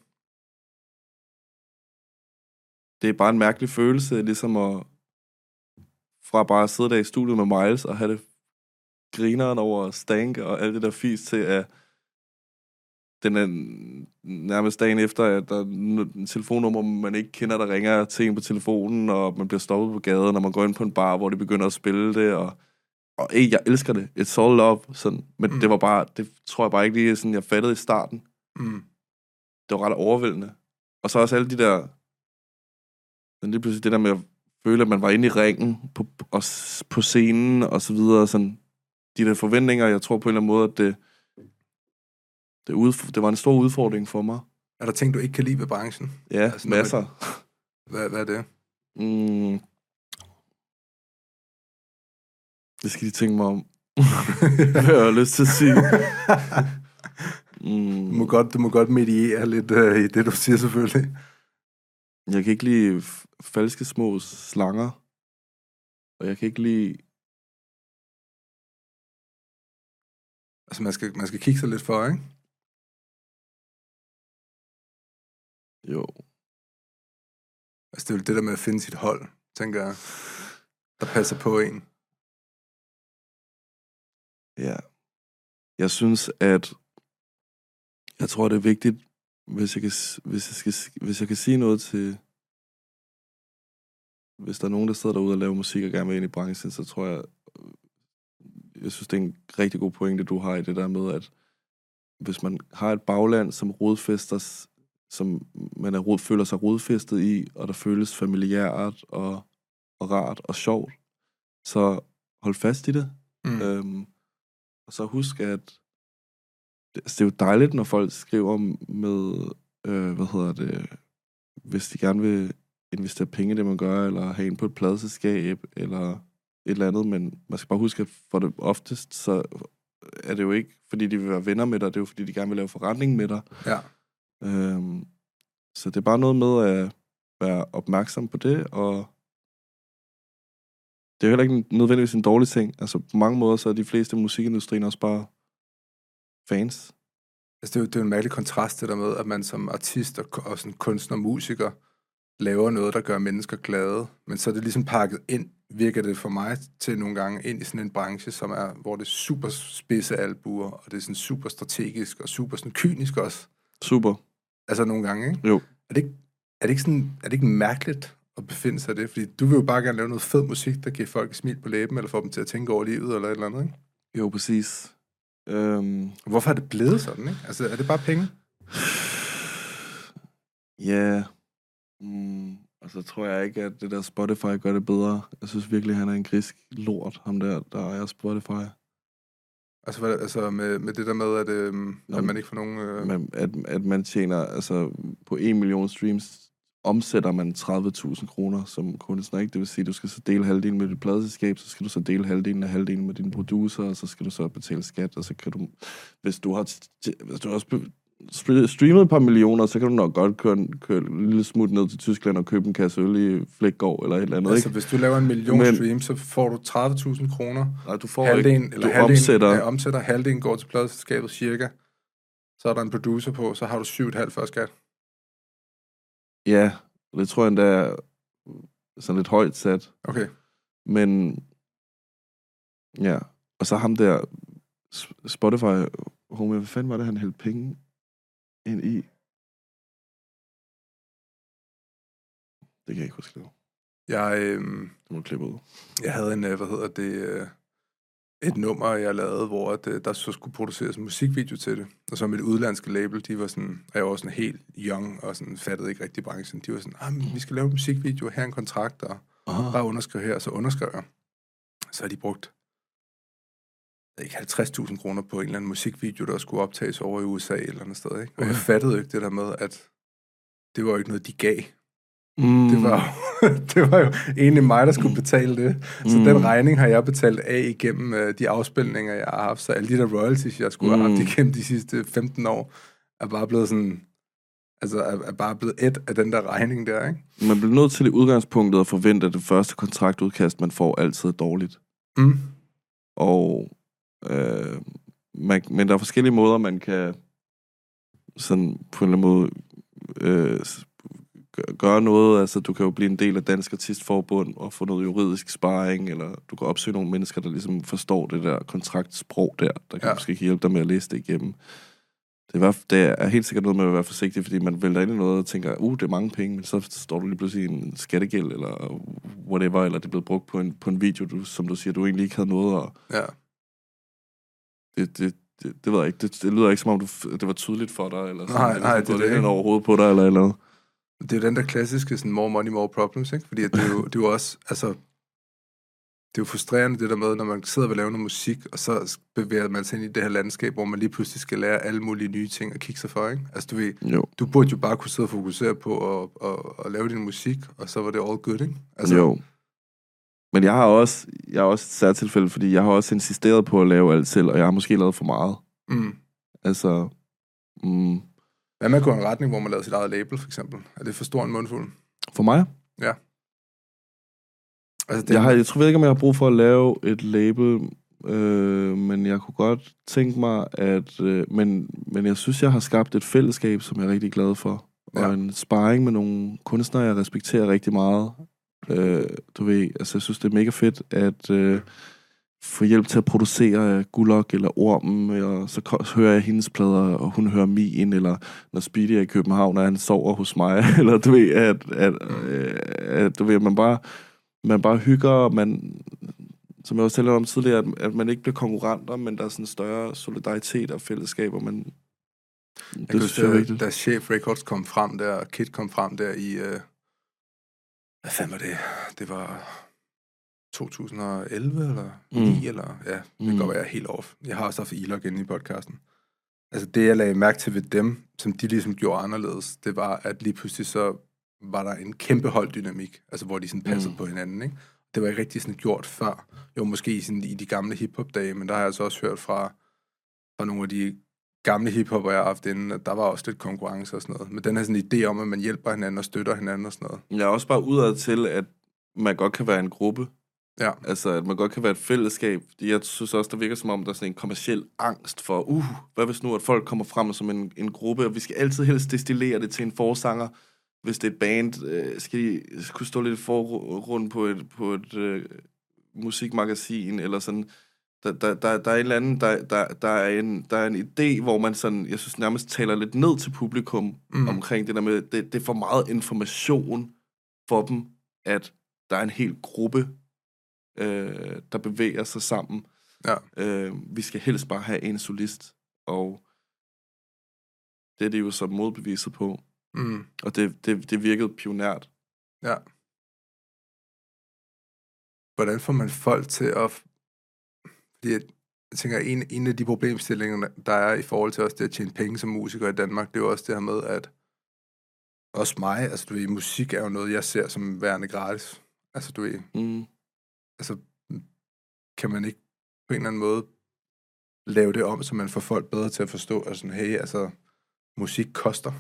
Speaker 2: det er bare en mærkelig følelse, ligesom at fra bare at sidde der i studiet med Miles og have det grineren over stank og alt det der fis til, at den er nærmest dagen efter, at der er en telefonnummer, man ikke kender, der ringer til en på telefonen, og man bliver stoppet på gaden, og man går ind på en bar, hvor de begynder at spille det, og, og ey, jeg elsker det. It's all love. Sådan. Men
Speaker 1: Mm.
Speaker 2: det var bare, det tror jeg bare ikke lige, sådan, jeg fattede i starten.
Speaker 1: Mm.
Speaker 2: Det var ret overvældende. Og så også alle de der... Men lige pludselig det der med at føle, at man var inde i ringen på, og, på scenen og så videre. Sådan, de der forventninger, jeg tror på en eller anden måde, at det, det, udf- det var en stor udfordring for mig.
Speaker 1: Er der ting, du ikke kan lide ved branchen?
Speaker 2: Ja,
Speaker 1: Altså,
Speaker 2: masser.
Speaker 1: Hvad, hvad er det?
Speaker 2: Mm. Det skal de tænke mig om. Hvad jeg har lyst til at sige. Mm.
Speaker 1: Du må godt, du må godt mediere lidt øh, i det, du siger selvfølgelig.
Speaker 2: Jeg kan ikke lide falske små slanger. Og jeg kan ikke lide...
Speaker 1: Altså, man skal, man skal kigge sig lidt for, ikke?
Speaker 2: Jo.
Speaker 1: Altså, det er jo det der med at finde sit hold, tænker jeg, der passer på en.
Speaker 2: Ja. Jeg synes, at... Jeg tror, det er vigtigt, hvis jeg kan, hvis jeg skal, hvis jeg kan sige noget til... Hvis der er nogen, der sidder derude og laver musik og gerne vil ind i branchen, så tror jeg... Jeg synes, det er en rigtig god pointe, du har i det der med, at hvis man har et bagland, som rodfester, som man er, føler sig rodfæstet i, og der føles familiært og, og rart og sjovt, så hold fast i det.
Speaker 1: Mm.
Speaker 2: Øhm, og så husk, at det, altså, det er jo dejligt, når folk skriver med, øh, hvad hedder det, hvis de gerne vil investere penge i det, man gør, eller have en på et pladselskab, eller et eller andet, men man skal bare huske, at for det oftest, så er det jo ikke, fordi de vil være venner med dig, det er jo fordi, de gerne vil lave forretning med dig.
Speaker 1: Ja.
Speaker 2: Øhm, så det er bare noget med at være opmærksom på det, og det er jo heller ikke nødvendigvis en dårlig ting. Altså på mange måder, så er de fleste musikindustrien også bare fans.
Speaker 1: Altså, det er jo, det er jo en mærkelig kontrast, det der med, at man som artist og, og sådan kunstner og musiker laver noget, der gør mennesker glade, men så er det ligesom pakket ind, virker det for mig til nogle gange, ind i sådan en branche, som er, hvor det er super spidse albuer, og det er sådan super strategisk og super sådan kynisk også.
Speaker 2: Super.
Speaker 1: Altså nogle gange, ikke?
Speaker 2: Jo.
Speaker 1: Er det ikke, er det ikke, sådan, er det ikke mærkeligt at befinde sig i det? Fordi du vil jo bare gerne lave noget fed musik, der giver folk et smil på læben, eller får dem til at tænke over livet, eller et eller andet, ikke?
Speaker 2: Jo, præcis. Øhm,
Speaker 1: Hvorfor er det blevet sådan, ikke? Altså, er det bare penge?
Speaker 2: Ja. Mm, og så tror jeg ikke, at det der Spotify gør det bedre. Jeg synes virkelig, han er en grisk lort, ham der, der ejer Spotify.
Speaker 1: Altså, hvad, altså med, med det der med, at, øhm,
Speaker 2: Nå,
Speaker 1: at man ikke får nogen... Øh,
Speaker 2: Men at, at man tjener, altså på 1 million streams, omsætter man 30.000 kroner som kunstner, ikke? Det vil sige, at du skal så dele halvdelen med dit pladeselskab, så skal du så dele halvdelen af halvdelen med din producer, og så skal du så betale skat, og så kan du, hvis du har, hvis du har streamet et par millioner, så kan du nok godt køre, en- køre en lille smut ned til Tyskland og købe en kasse øl i Flækgaard eller et eller andet,
Speaker 1: altså,
Speaker 2: ikke?
Speaker 1: hvis du laver en million
Speaker 2: Men-
Speaker 1: streams, så får du 30.000 kroner.
Speaker 2: Nej, du får
Speaker 1: Halvdelen,
Speaker 2: ikke,
Speaker 1: eller
Speaker 2: du
Speaker 1: halvdelen
Speaker 2: omsætter,
Speaker 1: Ja, omsætter, halvdelen går til pladeselskabet cirka. Så er der en producer på, så har du 7,5 før skat.
Speaker 2: Ja, det tror jeg endda er sådan lidt højt sat.
Speaker 1: Okay.
Speaker 2: Men ja, og så ham der Spotify, homie, hvad fanden var det, han hældte penge ind i? Det kan jeg ikke huske det.
Speaker 1: Jeg, øhm,
Speaker 2: Det må du klippe ud.
Speaker 1: jeg havde en, øh, hvad hedder det, øh, et nummer, jeg lavede, hvor at, øh, der så skulle produceres en musikvideo til det. Og så mit udlandske label, de var sådan, og jeg var sådan helt young, og sådan fattede ikke rigtig branchen. De var sådan, ah, men vi skal lave en musikvideo, her er en kontrakt, og
Speaker 2: Aha.
Speaker 1: bare underskrive her, så underskrev jeg. Så har de brugt ikke 50.000 kroner på en eller anden musikvideo, der skulle optages over i USA eller andet sted. Ikke? Og jeg fattede ikke det der med, at det var jo ikke noget, de gav.
Speaker 2: Mm.
Speaker 1: Det var jo, det var jo egentlig mig, der skulle betale det. Så
Speaker 2: Mm.
Speaker 1: den regning har jeg betalt af igennem uh, de afspilninger, jeg har haft. Så alle de der royalties, jeg skulle have
Speaker 2: Mm.
Speaker 1: haft igennem de sidste 15 år, er bare blevet sådan... Altså, er, er bare blevet et af den der regning der, ikke?
Speaker 2: Man bliver nødt til i udgangspunktet at forvente, at det første kontraktudkast, man får, altid er dårligt.
Speaker 1: Mm.
Speaker 2: Og, øh, man, men der er forskellige måder, man kan sådan på en eller anden måde øh, gøre noget. Altså, du kan jo blive en del af Dansk Artistforbund og få noget juridisk sparring, eller du kan opsøge nogle mennesker, der ligesom forstår det der kontraktsprog der, der kan
Speaker 1: Ja.
Speaker 2: måske hjælpe dig med at læse det igennem. Det er, det er helt sikkert noget med at være forsigtig, fordi man vælger ind i noget og tænker, uh, det er mange penge, men så står du lige pludselig i en skattegæld, eller whatever, eller det er blevet brugt på en, på en video, du, som du siger, du egentlig ikke havde noget at,
Speaker 1: Ja.
Speaker 2: det, det, det, det ved jeg ikke. Det, det lyder ikke som om, du, det var tydeligt for dig, eller sådan.
Speaker 1: Nej, nej, det er det
Speaker 2: lidt ind
Speaker 1: ikke.
Speaker 2: over hovedet på dig, eller eller andet.
Speaker 1: Det er jo den der klassiske sådan, more money, more problems, ikke? Fordi at det, er jo, det er jo også, altså, det er jo frustrerende det der med, når man sidder og vil lave noget musik, og så bevæger man sig ind i det her landskab, hvor man lige pludselig skal lære alle mulige nye ting og kigge sig for, ikke? Altså, du ved,
Speaker 2: Jo.
Speaker 1: du burde jo bare kunne sidde og fokusere på at, at, at lave din musik, og så var det all good, ikke?
Speaker 2: Altså, jo. Men jeg har også, jeg har også et særtilfælde, fordi jeg har også insisteret på at lave alt selv, og jeg har måske lavet for meget.
Speaker 1: Mm.
Speaker 2: Altså, mm,
Speaker 1: Hvad med at gå i en retning, hvor man lavede sit eget label, for eksempel? Er det for stor en mundfuld?
Speaker 2: for mig,
Speaker 1: Altså,
Speaker 2: det jeg, har, jeg tror ved ikke, om jeg har brug for at lave et label, øh, men jeg kunne godt tænke mig, at... Øh, men, men jeg synes, jeg har skabt et fællesskab, som jeg er rigtig glad for. Og
Speaker 1: Ja.
Speaker 2: en sparring med nogle kunstnere, jeg respekterer rigtig meget. Øh, du ved, altså jeg synes, det er mega fedt, at øh, få hjælp til at producere Gullok eller Ormen, og så hører jeg hendes plader, og hun hører min, eller når Speedy er i København, og han sover hos mig, eller du ved, at, at, øh, at du ved, man bare, man bare hygger, og man, som jeg også talte om tidligere, at, at man ikke bliver konkurrenter, men der er sådan en større solidaritet og fællesskab, og man,
Speaker 1: Jeg
Speaker 2: det
Speaker 1: kan huske,
Speaker 2: vigtigt.
Speaker 1: da Chef Records kom frem der, og Kid kom frem der i... Øh, hvad fanden var det? Det var 2011 eller 9,
Speaker 2: Mm.
Speaker 1: eller... Ja, det
Speaker 2: Mm.
Speaker 1: kan godt være, jeg er helt off. Jeg har også haft Elok inde i podcasten. Altså det, jeg lagde mærke til ved dem, som de ligesom gjorde anderledes, det var, at lige pludselig så var der en kæmpe holddynamik, altså hvor de sådan passede
Speaker 2: Mm.
Speaker 1: mm. på hinanden, ikke? Det var ikke rigtig sådan gjort før. Jo, måske i, sådan, i de gamle hiphop-dage, men der har jeg altså også hørt fra, fra nogle af de gamle hiphopper, jeg har haft inden, at der var også lidt konkurrence og sådan noget. Men den her sådan idé om, at man hjælper hinanden og støtter hinanden og sådan noget.
Speaker 2: Jeg er også bare udad til, at man godt kan være en gruppe.
Speaker 1: Ja.
Speaker 2: Altså, at man godt kan være et fællesskab. Jeg synes også, der virker som om, der er sådan en kommersiel angst for, uh, hvad hvis nu, at folk kommer frem som en, en gruppe, og vi skal altid helst destillere det til en forsanger. Hvis det er et band, øh, skal de kunne stå lidt forrund på et, på et øh, musikmagasin, eller sådan. Der, der, der, der er en eller anden, der, der, der, er en, der er en idé, hvor man sådan, jeg synes nærmest taler lidt ned til publikum
Speaker 1: mm.
Speaker 2: omkring det der med, det, det er for meget information for dem. at der er en hel gruppe, øh, der bevæger sig sammen.
Speaker 1: Ja.
Speaker 2: Øh, vi skal helst bare have en solist, og det er det jo så modbeviset på.
Speaker 1: Mm.
Speaker 2: Og det, det, det virkede pionært.
Speaker 1: Ja. Hvordan får man folk til at... Fordi jeg, jeg tænker, en, en af de problemstillinger, der er i forhold til også det at tjene penge som musiker i Danmark, det er jo også det her med, at også mig, altså du ved, musik er jo noget, jeg ser som værende gratis. Altså du ved,
Speaker 2: Mm
Speaker 1: altså kan man ikke på en eller anden måde lave det om, så man får folk bedre til at forstå, at sådan, hey, altså, musik koster.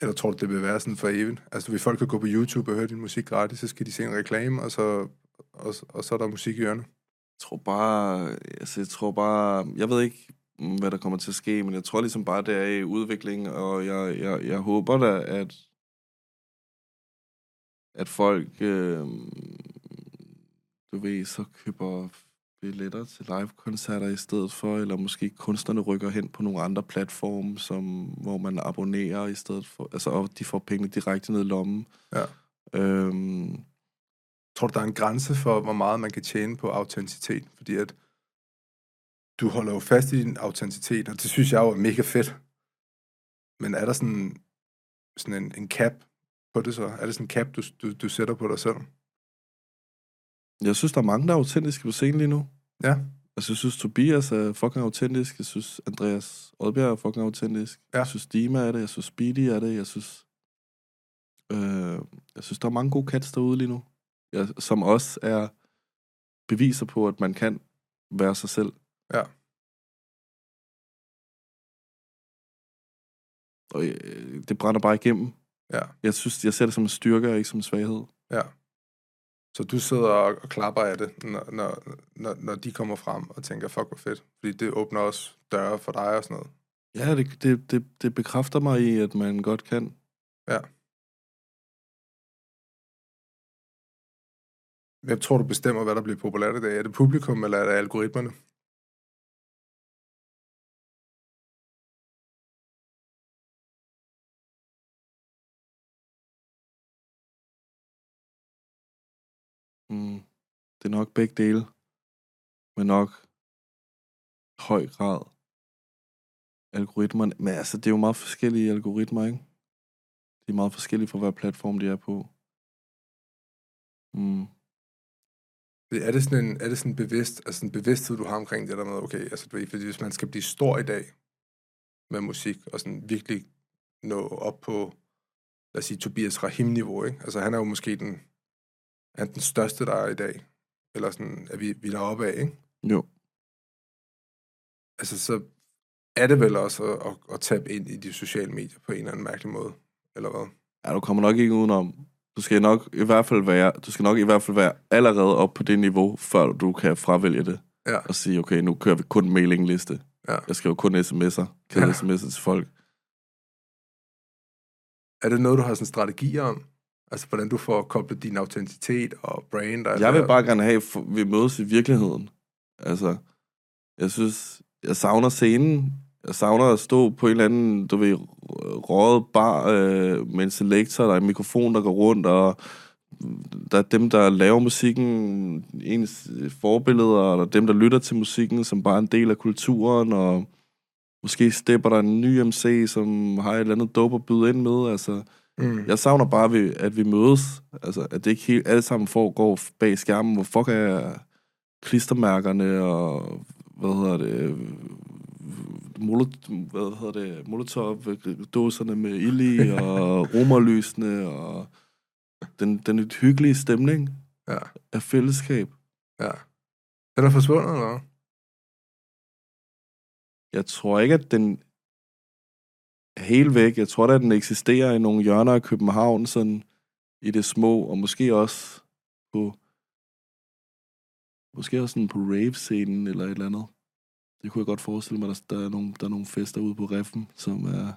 Speaker 1: Eller tror du, det vil være sådan for evigt? Altså, hvis folk kan gå på YouTube og høre din musik gratis, så skal de se en reklame, og så, og, og så er der musik i ørene.
Speaker 2: Jeg tror bare, altså jeg tror bare, jeg ved ikke, hvad der kommer til at ske, men jeg tror ligesom bare, det er i udvikling, og jeg, jeg, jeg håber da, at, at folk, øh, du ved, så køber billetter til live-koncerter i stedet for, eller måske kunstnerne rykker hen på nogle andre platforme, som, hvor man abonnerer i stedet for, altså og de får pengene direkte ned i lommen.
Speaker 1: Ja.
Speaker 2: Øhm,
Speaker 1: Tror du, der er en grænse for, hvor meget man kan tjene på autenticitet? Fordi at du holder jo fast i din autenticitet, og det synes jeg jo er mega fedt. Men er der sådan, sådan en, en cap på det så? Er det sådan en cap, du, du, du sætter på dig selv?
Speaker 2: Jeg synes, der er mange, der er autentiske på scenen lige nu.
Speaker 1: Ja.
Speaker 2: Altså, jeg synes, Tobias er fucking autentisk. Jeg synes, Andreas Oddbjerg er fucking autentisk.
Speaker 1: Ja.
Speaker 2: Jeg synes, Dima er det. Jeg synes, Speedy er det. Jeg synes, øh, jeg synes, der er mange gode cats derude lige nu. Ja, som også er beviser på, at man kan være sig selv.
Speaker 1: Ja.
Speaker 2: Og øh, det brænder bare igennem.
Speaker 1: Ja.
Speaker 2: Jeg synes, jeg ser det som en styrke og ikke som en svaghed.
Speaker 1: Ja. Så du sidder og, klapper af det, når, når, når, når de kommer frem og tænker, fuck, hvor fedt. Fordi det åbner også døre for dig og sådan noget.
Speaker 2: Ja, det, det, det, det bekræfter mig i, at man godt kan.
Speaker 1: Ja. Hvem tror du bestemmer, hvad der bliver populært i dag? Er det publikum, eller er det algoritmerne?
Speaker 2: Det er nok begge dele. Men nok høj grad algoritmerne. Men altså, det er jo meget forskellige algoritmer, ikke? De er meget forskellige fra, hver platform, de er på. Mm.
Speaker 1: Er det sådan en, er det sådan en bevidst, altså en bevidsthed, du har omkring det der med, okay, altså du ved, fordi hvis man skal blive stor i dag med musik, og sådan virkelig nå op på, lad os sige, Tobias Rahim-niveau, ikke? Altså han er jo måske den, han er den største, der er i dag. Eller sådan, er vi, vi er deroppe af, ikke?
Speaker 2: Jo.
Speaker 1: Altså så er det vel også at, at, at tabe ind i de sociale medier på en eller anden mærkelig måde, eller hvad?
Speaker 2: Ja, du kommer nok ikke udenom. Du skal nok i hvert fald være, du skal nok i hvert fald være allerede op på det niveau, før du kan fravælge det.
Speaker 1: Ja.
Speaker 2: Og sige, okay, nu kører vi kun mailingliste.
Speaker 1: Ja.
Speaker 2: Jeg skriver kun sms'er. Kan
Speaker 1: ja.
Speaker 2: sms'er til folk.
Speaker 1: Er det noget, du har sådan strategier om? Altså, hvordan du får koblet din autenticitet og brand og
Speaker 2: Jeg vil bare gerne have, at vi mødes i virkeligheden. Altså, jeg synes, jeg savner scenen. Jeg savner at stå på en eller anden, du ved, røget bar øh, med en selektor, der er en mikrofon, der går rundt, og der er dem, der laver musikken, ens forbilleder, og der er dem, der lytter til musikken, som bare er en del af kulturen, og måske stepper der en ny MC, som har et eller andet dope at byde ind med, altså...
Speaker 1: Mm.
Speaker 2: Jeg savner bare, at vi, at vi mødes. Altså, at det ikke helt alle sammen foregår bag skærmen. Hvor fuck er klistermærkerne og, hvad hedder det, molot, hvad hedder det, molotov-dåserne med ild i, og romerlysene, og den, den hyggelige stemning
Speaker 1: Ja,
Speaker 2: af fællesskab.
Speaker 1: ja. Er forsvundet, eller?
Speaker 2: Jeg tror ikke, at den helt væk. Jeg tror da, at den eksisterer i nogle hjørner af København, sådan i det små, og måske også på måske også sådan på rave-scenen eller et eller andet. Det kunne jeg godt forestille mig, at der, der, er, nogle, der er nogle fester ude på Reffen, som er,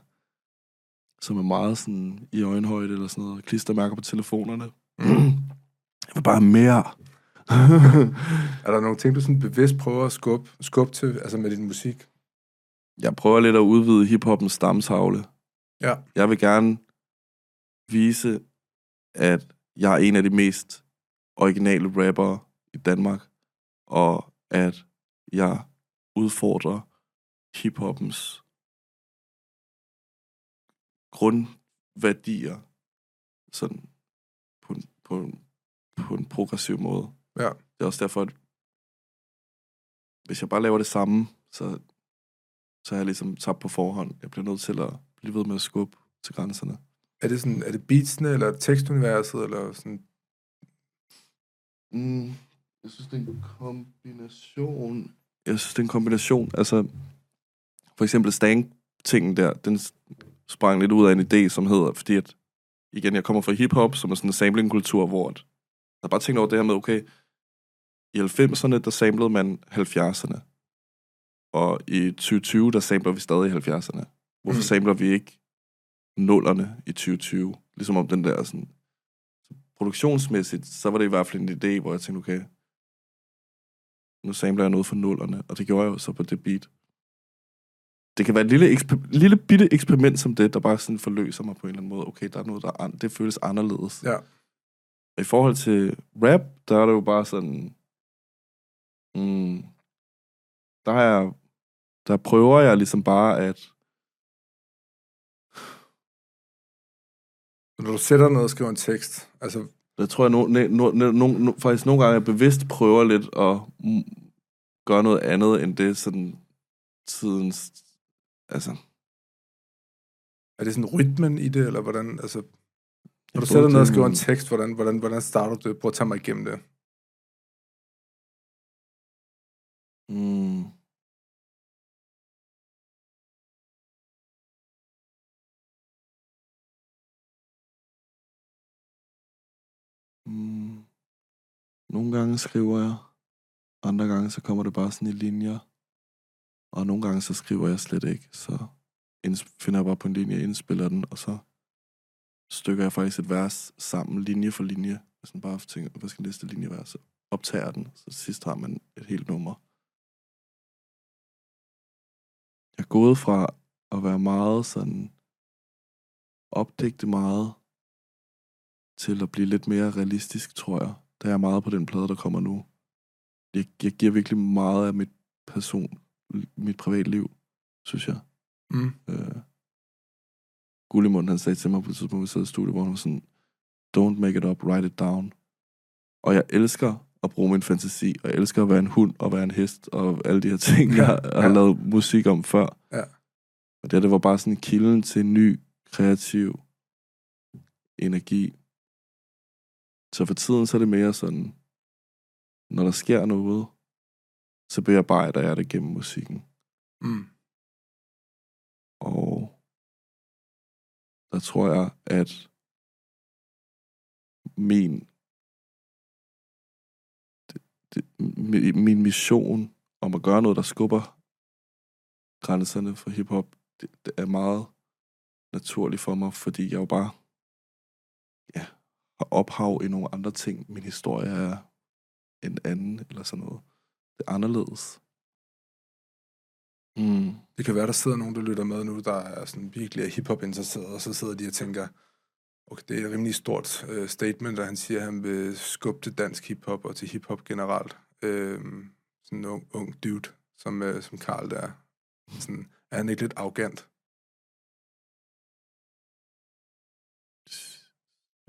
Speaker 2: som er meget sådan i øjenhøjde eller sådan noget. Klistermærker på telefonerne. Jeg vil bare mere.
Speaker 1: Er der nogle ting, du sådan bevidst prøver at skubbe, skubbe til, altså med din musik?
Speaker 2: Jeg prøver lidt at udvide hiphoppens stamtavle.
Speaker 1: Ja.
Speaker 2: Jeg vil gerne vise, at jeg er en af de mest originale rappere i Danmark, og at jeg udfordrer hiphoppens grundværdier sådan på, en- på, en- på en progressiv måde.
Speaker 1: Ja.
Speaker 2: Det er også derfor, at hvis jeg bare laver det samme, så, så er jeg ligesom tabt på forhånd. Jeg bliver nødt til at blive ved med at skubbe til grænserne.
Speaker 1: Er det, sådan, er det beatsene, eller tekstuniverset, eller sådan...
Speaker 2: Mm, jeg synes, det er en kombination. Jeg synes, det er en kombination. Altså, for eksempel Stang-tingen der, den sprang lidt ud af en idé, som hedder, fordi at, igen, jeg kommer fra hip-hop, som er sådan en samplingkultur, hvor at, jeg har bare tænkt over det her med, okay, i 90'erne, der samlede man 70'erne. Og i 2020, der samler vi stadig 70'erne. Hvorfor
Speaker 1: Mm.
Speaker 2: samler vi ikke nullerne i 2020? Ligesom om den der sådan, produktionsmæssigt, så var det i hvert fald en idé, hvor jeg tænkte, okay, nu samler jeg noget for nullerne, og det gjorde jeg jo så på det beat. Det kan være et lille, eksper- lille bitte eksperiment som det, der bare sådan forløser mig på en eller anden måde. Okay, der er noget, der er an- det føles anderledes.
Speaker 1: Ja.
Speaker 2: I forhold til rap, der er det jo bare sådan... Mm, der, er jeg, der prøver jeg ligesom bare at...
Speaker 1: Når du sætter ned og skriver en tekst, altså,
Speaker 2: Jeg tror, jeg no, no, no, no, no, faktisk nogle gange jeg bevidst prøver lidt at gøre noget andet end det sådan tidens... Altså,
Speaker 1: er det sådan rytmen i det, eller hvordan, altså, når du
Speaker 2: både
Speaker 1: sætter ned og skriver en tekst, hvordan, hvordan, hvordan starter du det? Prøv at tage mig igennem det.
Speaker 2: Mm. Mm. Nogle gange skriver jeg, andre gange så kommer det bare sådan i linjer, og nogle gange så skriver jeg slet ikke, så finder jeg bare på en linje, indspiller den, og så stykker jeg faktisk et vers sammen, linje for linje. Sådan bare tænker, hvad skal næste linje være? Så optager den, så sidst har man et helt nummer. Jeg er gået fra at være meget sådan opdigte meget til at blive lidt mere realistisk, tror jeg. Der er meget på den plade, der kommer nu. Jeg, jeg giver virkelig meget af mit person, mit privatliv, synes jeg.
Speaker 1: Mm.
Speaker 2: Øh, Gullimund, han sagde til mig på et tidspunkt, vi sad i studiet, hvor han var sådan, don't make it up, write it down. Og jeg elsker at bruge min fantasi, og jeg elsker at være en hund, og være en hest, og alle de her ting,
Speaker 1: Ja,
Speaker 2: jeg har,
Speaker 1: ja.
Speaker 2: lavet musik om før.
Speaker 1: Ja.
Speaker 2: Og det, her, det var bare sådan kilden til en ny, kreativ energi. Så for tiden, så er det mere sådan, når der sker noget, så bearbejder jeg det gennem musikken.
Speaker 1: Mm.
Speaker 2: Og der tror jeg, at min det, det, mi- min mission om at gøre noget, der skubber grænserne for hiphop, det, det er meget naturligt for mig, fordi jeg jo bare ja, har ophav i nogle andre ting. Min historie er en anden, eller sådan noget. Det er anderledes. Mm.
Speaker 1: Det kan være, der sidder nogen, der lytter med nu, der er sådan virkelig er hiphop interesseret, og så sidder de og tænker, okay, det er et rimelig stort øh, statement, at han siger, at han vil skubbe til dansk hiphop og til hiphop generelt. Øh, sådan en ung, ung dude, som, øh, som Karl der. Sådan, er han ikke lidt arrogant?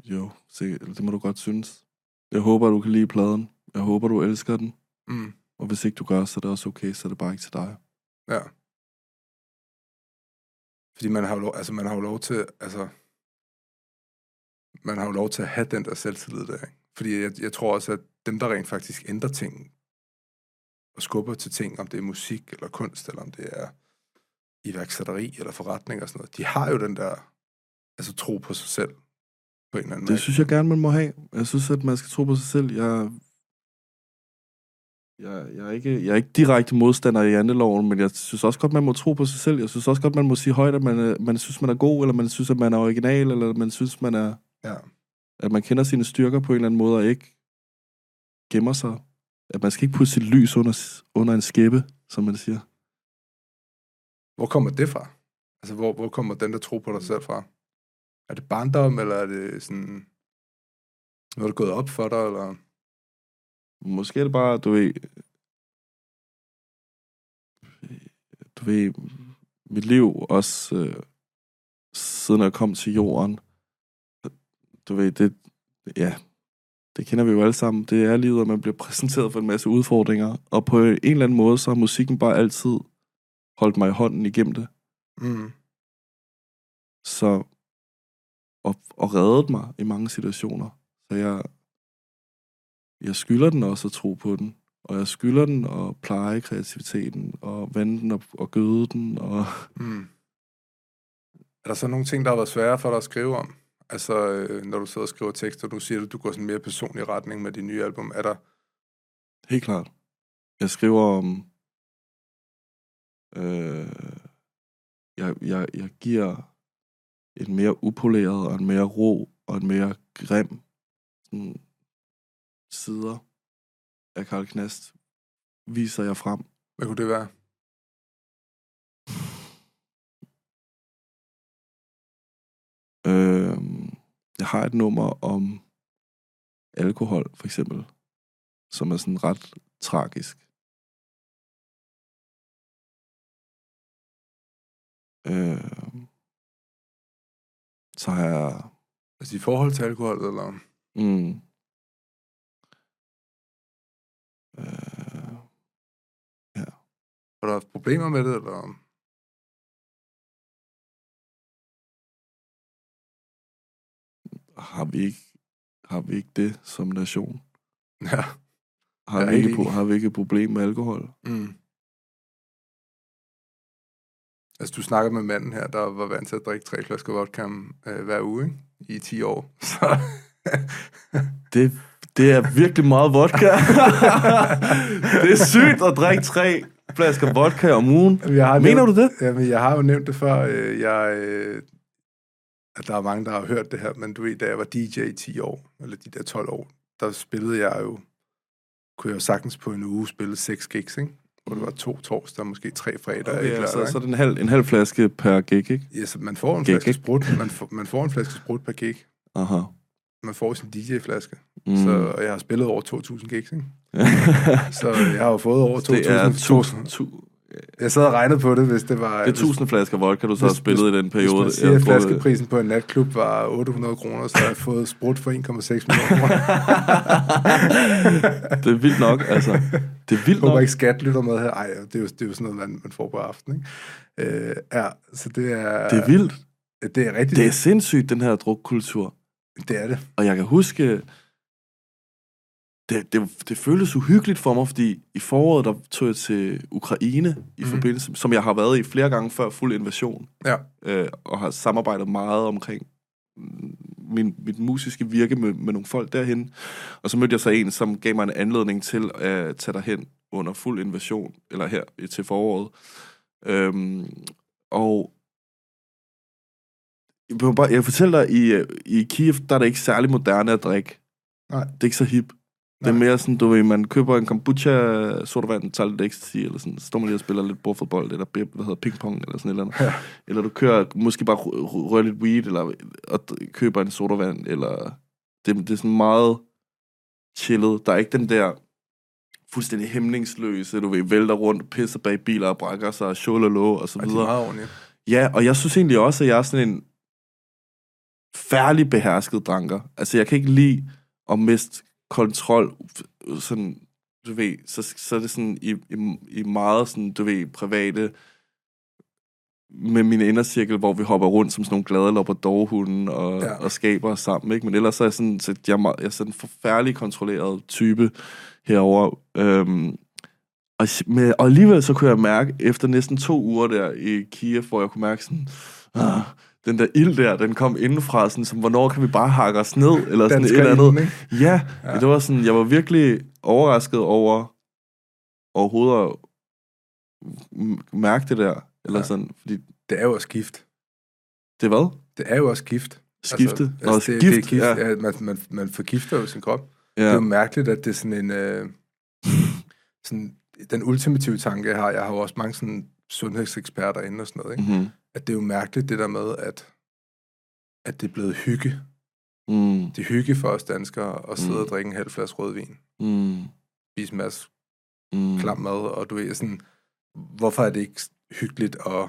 Speaker 2: Jo, sikkert. det må du godt synes. Jeg håber, du kan lide pladen. Jeg håber, du elsker den.
Speaker 1: Mm.
Speaker 2: Og hvis ikke du gør, så er det også okay, så er det bare ikke til dig.
Speaker 1: Ja. Fordi man har jo lov, altså man har jo lov til, altså, man har jo lov til at have den der selvtillid der, ikke? Fordi jeg, jeg tror også, at dem, der rent faktisk ændrer ting, og skubber til ting, om det er musik eller kunst, eller om det er iværksætteri eller forretning og sådan noget, de har jo den der, altså tro på sig selv, på en eller anden
Speaker 2: Det synes jeg gerne, man må have. Jeg synes, at man skal tro på sig selv. Jeg, jeg, jeg, er, ikke, jeg er ikke direkte modstander i janteloven, men jeg synes også godt, man må tro på sig selv. Jeg synes også godt, man må sige højt, at man, er- man synes, man er god, eller man synes, at man er original, eller man synes, man er,
Speaker 1: Ja.
Speaker 2: at man kender sine styrker på en eller anden måde, og ikke gemmer sig. At man skal ikke putte sit lys under, under en skæppe, som man siger.
Speaker 1: Hvor kommer det fra? Altså, hvor, hvor kommer den der tro på dig selv fra? Er det barndom, eller er det sådan... Nu er det gået op for dig, eller?
Speaker 2: Måske er det bare, du ved... Du ved, mit liv også, øh, siden jeg kom til jorden, du ved, det, ja, det kender vi jo alle sammen. Det er livet, at man bliver præsenteret for en masse udfordringer, og på en eller anden måde, så har musikken bare altid holdt mig i hånden igennem det.
Speaker 1: Mm.
Speaker 2: Så, og, og reddet mig i mange situationer. Så jeg, jeg skylder den også at tro på den. Og jeg skylder den at pleje kreativiteten, og vande den og, og gøde den. Og...
Speaker 1: Mm. Er der så nogle ting, der har været svære for dig at skrive om? Altså, øh, når du sidder og skriver tekster, du siger, at du går sådan mere personlig retning med de nye album. Er der...
Speaker 2: Helt klart. Jeg skriver om... Øh, jeg, jeg, jeg giver en mere upoleret og en mere ro og en mere grim sådan, sider af Karl Knast viser jeg frem.
Speaker 1: Hvad kunne det være?
Speaker 2: Øh, jeg har et nummer om alkohol, for eksempel, som er sådan ret tragisk. Øh, så har jeg...
Speaker 1: Altså i forhold til alkohol, eller?
Speaker 2: Mm, øh,
Speaker 1: Har du haft problemer med det, eller?
Speaker 2: har vi ikke har vi ikke det som nation?
Speaker 1: Ja.
Speaker 2: Har, vi ikke,
Speaker 1: enig.
Speaker 2: har vi ikke et problem med alkohol?
Speaker 1: Mm. Altså, du snakker med manden her, der var vant til at drikke tre flasker vodka øh, hver uge, ikke? I 10 år. Så...
Speaker 2: Det, det er virkelig meget vodka. det er sygt at drikke tre flasker vodka om ugen.
Speaker 1: jeg har
Speaker 2: Mener
Speaker 1: nævnt,
Speaker 2: du det?
Speaker 1: Jamen, jeg har jo nævnt det før. Øh, jeg, øh, at der er mange, der har hørt det her, men du ved, da jeg var DJ i 10 år, eller de der 12 år, der spillede jeg jo, kunne jeg jo sagtens på en uge spille seks gigs, ikke? Hvor det var to torsdag, måske tre fredag,
Speaker 2: Okay, altså,
Speaker 1: lørdag,
Speaker 2: så er det en halv, en halv flaske per gig, ikke?
Speaker 1: Ja, så man får en
Speaker 2: Gig,
Speaker 1: flaske sprut, man får, man får en flaske sprut per gig.
Speaker 2: Aha.
Speaker 1: Man får sin DJ-flaske.
Speaker 2: Mm.
Speaker 1: Så og jeg har spillet over 2.000 gigs, ikke? Så jeg har jo fået over 2.000.
Speaker 2: det er tusind, tu,
Speaker 1: Jeg sad og regnede på det, hvis det var...
Speaker 2: det er tusind flasker vodka, du så har
Speaker 1: hvis-
Speaker 2: spillet i den
Speaker 1: Hvis
Speaker 2: periode.
Speaker 1: man siger, at flaskeprisen på en natklub var 800 kroner, så har jeg fået sprut for 1,6 millioner kroner.
Speaker 2: det er vildt nok, altså. Det er vildt
Speaker 1: Jeg håber
Speaker 2: nok.
Speaker 1: ikke, skat lytter med her. Ej, det er jo, det er jo sådan noget, man, man får på aftenen, ikke? Øh, ja, så det er...
Speaker 2: Det er vildt.
Speaker 1: Det er rigtigt.
Speaker 2: Det er sindssygt, den her drukkultur.
Speaker 1: det, er det.
Speaker 2: Og jeg kan huske, det, det, det føltes uhyggeligt for mig, fordi i foråret, der tog jeg til Ukraine, i
Speaker 1: Mhm.
Speaker 2: forbindelse, som jeg har været i flere gange før fuld invasion,
Speaker 1: Ja.
Speaker 2: øh, og har samarbejdet meget omkring mm, min, mit musiske virke med, med nogle folk derhen. Og så mødte jeg så en, som gav mig en anledning til at tage derhen under fuld invasion, eller her til foråret. Øhm, og jeg bare, jeg kan fortælle dig, i, øh, i Kiev, der er det ikke særlig moderne at drikke.
Speaker 1: Nej.
Speaker 2: Det er ikke så hip. Det er mere sådan, du ved, man køber en kombucha, sodavand, tager lidt ecstasy, eller sådan, så står man lige og spiller lidt bordfodbold, eller hvad hedder pingpong, eller sådan et eller andet.
Speaker 1: Ja.
Speaker 2: Eller du kører, måske bare rø- rø- rører lidt weed, eller og køber en sodavand, eller... Det, det er sådan meget chillet. Der er ikke den der fuldstændig hæmningsløse, du ved, vælter rundt, pisser bag biler og brækker sig, shololo og så
Speaker 1: Og de er
Speaker 2: videre.
Speaker 1: meget ordentlige.
Speaker 2: Ja, og jeg synes egentlig også, at jeg er sådan en færdig behersket dranker. Altså, jeg kan ikke lide at miste kontrol, sådan, du ved, så, så er det sådan i, i, i meget sådan, du ved, private, med min indercirkel, hvor vi hopper rundt som sådan nogle glade labradorhunde og,
Speaker 1: Ja.
Speaker 2: og skaber os sammen, ikke? Men ellers så er jeg sådan, så jeg, er jeg er sådan en forfærdelig kontrolleret type herover. Øhm, og, med, og alligevel så kunne jeg mærke, efter næsten to uger der i Kiev, hvor jeg kunne mærke sådan, ah, den der ild der, den kom indenfra, sådan som, hvornår kan vi bare hakke os ned, eller sådan et eller andet.
Speaker 1: inden?
Speaker 2: Ja,
Speaker 1: Ja.
Speaker 2: det var sådan, jeg var virkelig overrasket over overhovedet at mærke det der, eller
Speaker 1: Ja.
Speaker 2: sådan, fordi
Speaker 1: Det er jo også gift.
Speaker 2: det er hvad?
Speaker 1: Det er jo også gift.
Speaker 2: Skifte?
Speaker 1: Altså,
Speaker 2: Nå,
Speaker 1: altså, det,
Speaker 2: gift,
Speaker 1: det er gift.
Speaker 2: ja.
Speaker 1: Ja. man, man, man forgifter jo sin krop. Ja. Det er jo mærkeligt, at det er sådan en... Øh, sådan, den ultimative tanke, jeg har, jeg har jo også mange sådan sundhedseksperter inde og sådan noget, ikke?
Speaker 2: Mm-hmm.
Speaker 1: At det er jo mærkeligt det der med, at, at det er blevet hygge
Speaker 2: Mm.
Speaker 1: Det er hygge for os danskere at sidde
Speaker 2: Mm.
Speaker 1: og drikke en halv flaske rødvin,
Speaker 2: Mm.
Speaker 1: spise en masse
Speaker 2: Mm.
Speaker 1: klam mad, og du ved sådan, hvorfor er det ikke hyggeligt at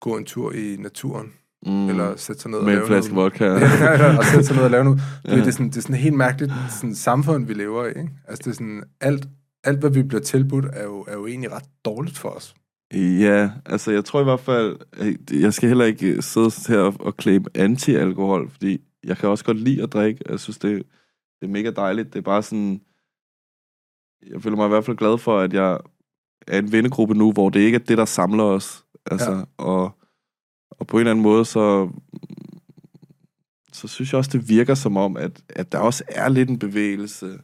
Speaker 1: gå en tur i naturen,
Speaker 2: Mm.
Speaker 1: eller sætte sig ned og
Speaker 2: Med en
Speaker 1: lave
Speaker 2: flaske
Speaker 1: noget.
Speaker 2: vodka.
Speaker 1: ja, og sætte sig ned og lave noget.
Speaker 2: Ja.
Speaker 1: det, er sådan, det er sådan helt mærkeligt sådan, samfund, vi lever i. Ikke? Altså, det er sådan, alt, alt, hvad vi bliver tilbudt, er jo, er jo egentlig ret dårligt for os.
Speaker 2: Ja, altså jeg tror i hvert fald, jeg skal heller ikke øh, sidde her og, claim anti-alkohol, fordi jeg kan også godt lide at drikke. Jeg synes, det, det er mega dejligt. Det er bare sådan, jeg føler mig i hvert fald glad for, at jeg er en vennegruppe nu, hvor det ikke er det, der samler os. Altså, ja. og, og på en eller anden måde, så, så synes jeg også, det virker som om, at, at der også er lidt en bevægelse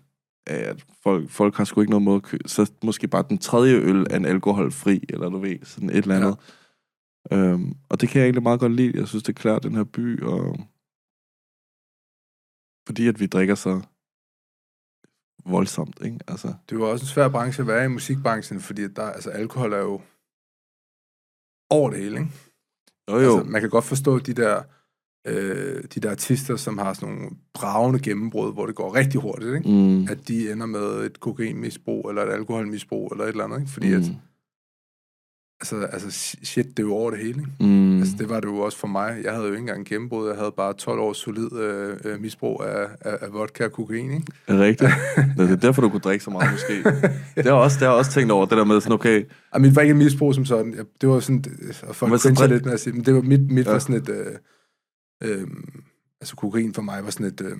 Speaker 2: at folk, folk har sgu ikke noget måde at købe. Så måske bare den tredje øl er en alkoholfri, eller du ved, sådan et eller andet. Ja. Øhm, og det kan jeg egentlig meget godt lide. Jeg synes, det klæder den her by, og fordi at vi drikker så voldsomt, ikke? Altså,
Speaker 1: Det er jo også en svær branche at være i musikbranchen, fordi at der, altså, alkohol er jo over det hele, ikke?
Speaker 2: jo jo,
Speaker 1: Altså, man kan godt forstå de der, øh, de der artister, som har sådan nogle bravende gennembrud, hvor det går rigtig hurtigt, ikke?
Speaker 2: mm,
Speaker 1: At de ender med et kokainmisbrug, eller et alkoholmisbrug, eller et eller andet, ikke? Fordi at,
Speaker 2: mm,
Speaker 1: altså, altså, shit, det er jo over det hele, ikke?
Speaker 2: mm,
Speaker 1: Altså, det var det jo også for mig. Jeg havde jo ikke engang gennembrud. Jeg havde bare 12 års solid øh, øh, misbrug af, af, af vodka og kokain, ikke?
Speaker 2: det rigtigt? det er derfor, du kunne drikke så meget, måske. Det har også, det har også tænkt over, det der med sådan, okay,
Speaker 1: Ej, mit var ikke et misbrug som sådan. Jeg, det var sådan, og folk
Speaker 2: Men så
Speaker 1: lidt med at sige, men det var mit, mit
Speaker 2: Ja.
Speaker 1: ja. var sådan et, øh, øh, altså kokain for mig var sådan et, øh,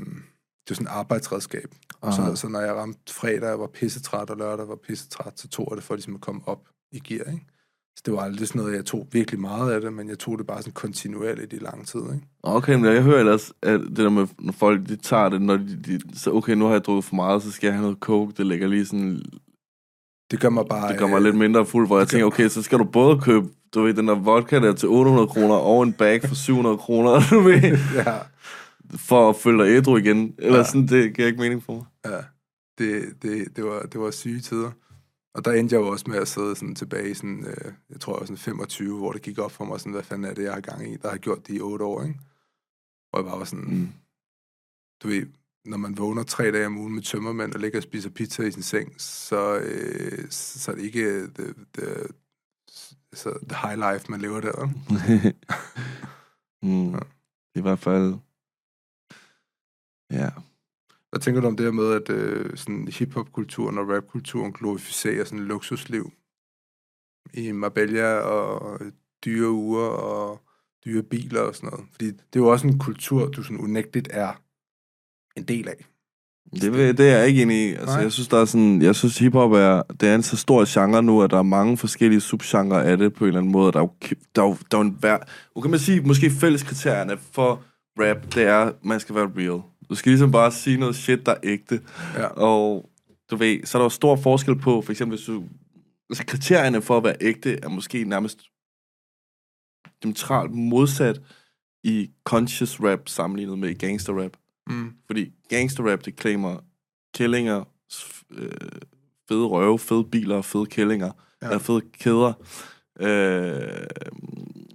Speaker 1: det var sådan et arbejdsredskab.
Speaker 2: Aha.
Speaker 1: Så, så når jeg ramte fredag, jeg var pissetræt, og lørdag var pissetræt, så tog jeg det for ligesom at komme op i gear, ikke? Så det var aldrig sådan noget, jeg tog virkelig meget af det, men jeg tog det bare sådan kontinuerligt i lang tid, ikke?
Speaker 2: Okay, men jeg hører ellers, at det der med, når folk de tager det, når de, de så okay, nu har jeg drukket for meget, så skal jeg have noget coke, det ligger lige sådan,
Speaker 1: Det gør mig bare...
Speaker 2: det gør mig
Speaker 1: øh,
Speaker 2: lidt mindre fuld, hvor jeg tænker, okay, så skal du både købe, du ved, den der vodka der til 800 kroner, og en bag for 700 kroner, du ved,
Speaker 1: Ja,
Speaker 2: for at følge dig ædru igen. Eller
Speaker 1: Ja.
Speaker 2: sådan, det giver ikke mening for mig.
Speaker 1: ja. Det, det, det, var, det var syge tider. Og der endte jeg jo også med at sidde sådan tilbage i sådan, øh, jeg tror jeg var sådan 25, hvor det gik op for mig, sådan, hvad fanden er det, jeg har gang i? Der har gjort det i otte år, ikke? Og jeg bare var sådan,
Speaker 2: mm.
Speaker 1: du ved, når man vågner tre dage om ugen med tømmermænd og ligger og spiser pizza i sin seng, så, øh, så er det ikke the, the, så the high life, man lever der.
Speaker 2: mm.
Speaker 1: Ja.
Speaker 2: I hvert fald, ja.
Speaker 1: Hvad tænker du om det her med, at øh, sådan hip-hop-kulturen og rap-kulturen glorificerer sådan et luksusliv i Marbella og dyre uger og dyre biler og sådan noget? Fordi det er jo også en kultur, du sådan unægteligt er en del af.
Speaker 2: Det, det er jeg ikke enig i. Altså,
Speaker 1: Nej.
Speaker 2: jeg synes, der er sådan, jeg synes, hiphop er, det er en så stor genre nu, at der er mange forskellige subgenre af det på en eller anden måde. Der er jo, ki- der er jo, der er jo en hver, nu kan man sige, måske fælleskriterierne for rap, det er, at man skal være real. Du skal ligesom bare sige noget shit, der er ægte.
Speaker 1: Ja.
Speaker 2: Og du ved, så er der jo stor forskel på, for eksempel, hvis du, altså kriterierne for at være ægte, er måske nærmest diametralt modsat i conscious rap sammenlignet med gangster rap.
Speaker 1: Mm.
Speaker 2: Fordi gangsterrap, det claimer kællinger, øh, fede røve, fede biler, fede kællinger, ja. Eller fede kæder. Øh,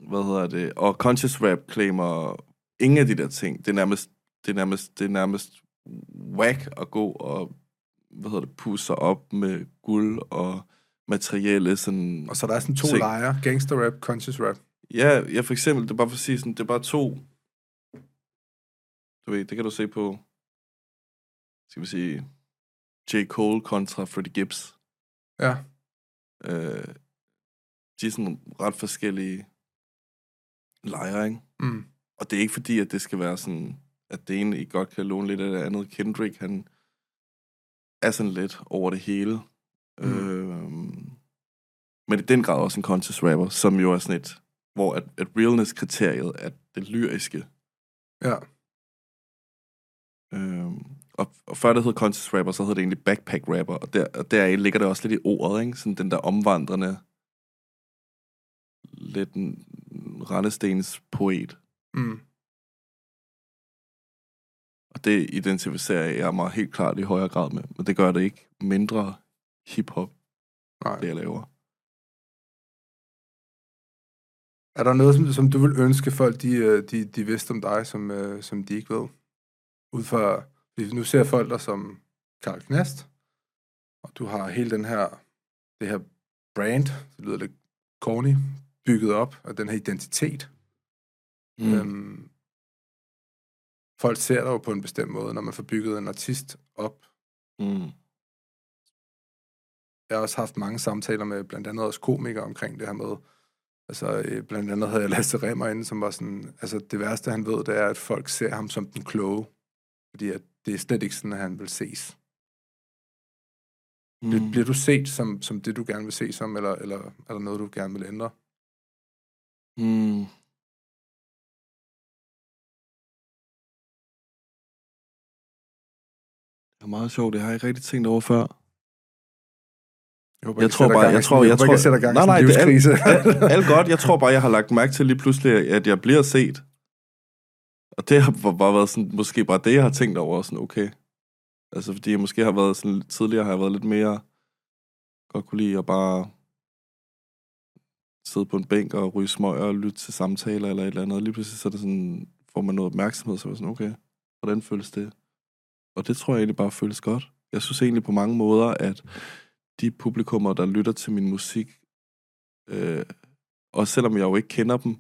Speaker 2: hvad hedder det? Og conscious rap claimer ingen af de der ting. Det er nærmest, det er nærmest, det er nærmest whack at gå og hvad hedder det, pusse sig op med guld og materielle sådan...
Speaker 1: Og så der er sådan to
Speaker 2: ting.
Speaker 1: lejre. Gangster rap, conscious rap.
Speaker 2: Ja, ja, for eksempel, det er bare for at sige sådan, det er bare to... Du ved, det kan du se på, skal vi sige, J. Cole kontra Freddie Gibbs.
Speaker 1: Ja.
Speaker 2: Øh, de er sådan ret forskellige lejre, ikke?
Speaker 1: Mm.
Speaker 2: Og det er ikke fordi, at det skal være sådan, at det ene ikke godt kan låne lidt af det andet. Kendrick, han er sådan lidt over det hele.
Speaker 1: Mm.
Speaker 2: Øh, men i den grad også en conscious rapper, som jo er sådan et, hvor at, at realness-kriteriet er det lyriske.
Speaker 1: Ja.
Speaker 2: Øh, og, og før det hed conscious rapper, så hed det egentlig backpack rapper, og, der, og der ligger det også lidt i ordet, ikke? Sådan den der omvandrende, lidt en rendestens poet.
Speaker 1: Mm.
Speaker 2: Og det identificerer jeg mig helt klart i højere grad med. Men det gør det ikke mindre hiphop,
Speaker 1: Nej.
Speaker 2: det jeg laver.
Speaker 1: Er der noget, som, som du vil ønske folk, de, øh, de, de vidste om dig, som, øh, som de ikke ved? Ud fra, hvis nu ser folk dig som Karl Knast, og du har hele den her, det her brand, det lyder lidt corny, bygget op, og den her identitet. Mm. Øhm, folk ser dig jo på en bestemt måde, når man får bygget en artist op.
Speaker 2: Mm.
Speaker 1: Jeg har også haft mange samtaler med blandt andet også komikere omkring det her med, altså øh, blandt andet havde jeg Lasse Remmer inde, som var sådan, altså det værste han ved, det er, at folk ser ham som den kloge, fordi at det er slet ikke sådan, at han vil ses. Mm. Bliver, bliver du set som, som det, du gerne vil se som, eller, eller er der noget, du gerne vil ændre?
Speaker 2: Mm. Det er meget sjovt, det har jeg ikke rigtig tænkt over før.
Speaker 1: Jeg, håber,
Speaker 2: Jeg tror bare, jeg tror, jeg tror,
Speaker 1: jeg sætter gang
Speaker 2: nej, nej,
Speaker 1: i
Speaker 2: det
Speaker 1: sådan en livskrise.
Speaker 2: er alt, alt godt. Jeg tror bare, jeg har lagt mærke til lige pludselig, at jeg bliver set. Og det har bare været sådan, måske bare det, jeg har tænkt over, sådan okay. Altså, fordi jeg måske har været sådan, tidligere har jeg været lidt mere, godt kunne lide at bare sidde på en bænk og ryge smøger og lytte til samtaler eller et eller andet. Lige pludselig så er det sådan, får man noget opmærksomhed, så er det sådan, okay, hvordan føles det? Og det tror jeg egentlig bare føles godt. Jeg synes egentlig på mange måder, at de publikummer, der lytter til min musik, øh, og selvom jeg jo ikke kender dem,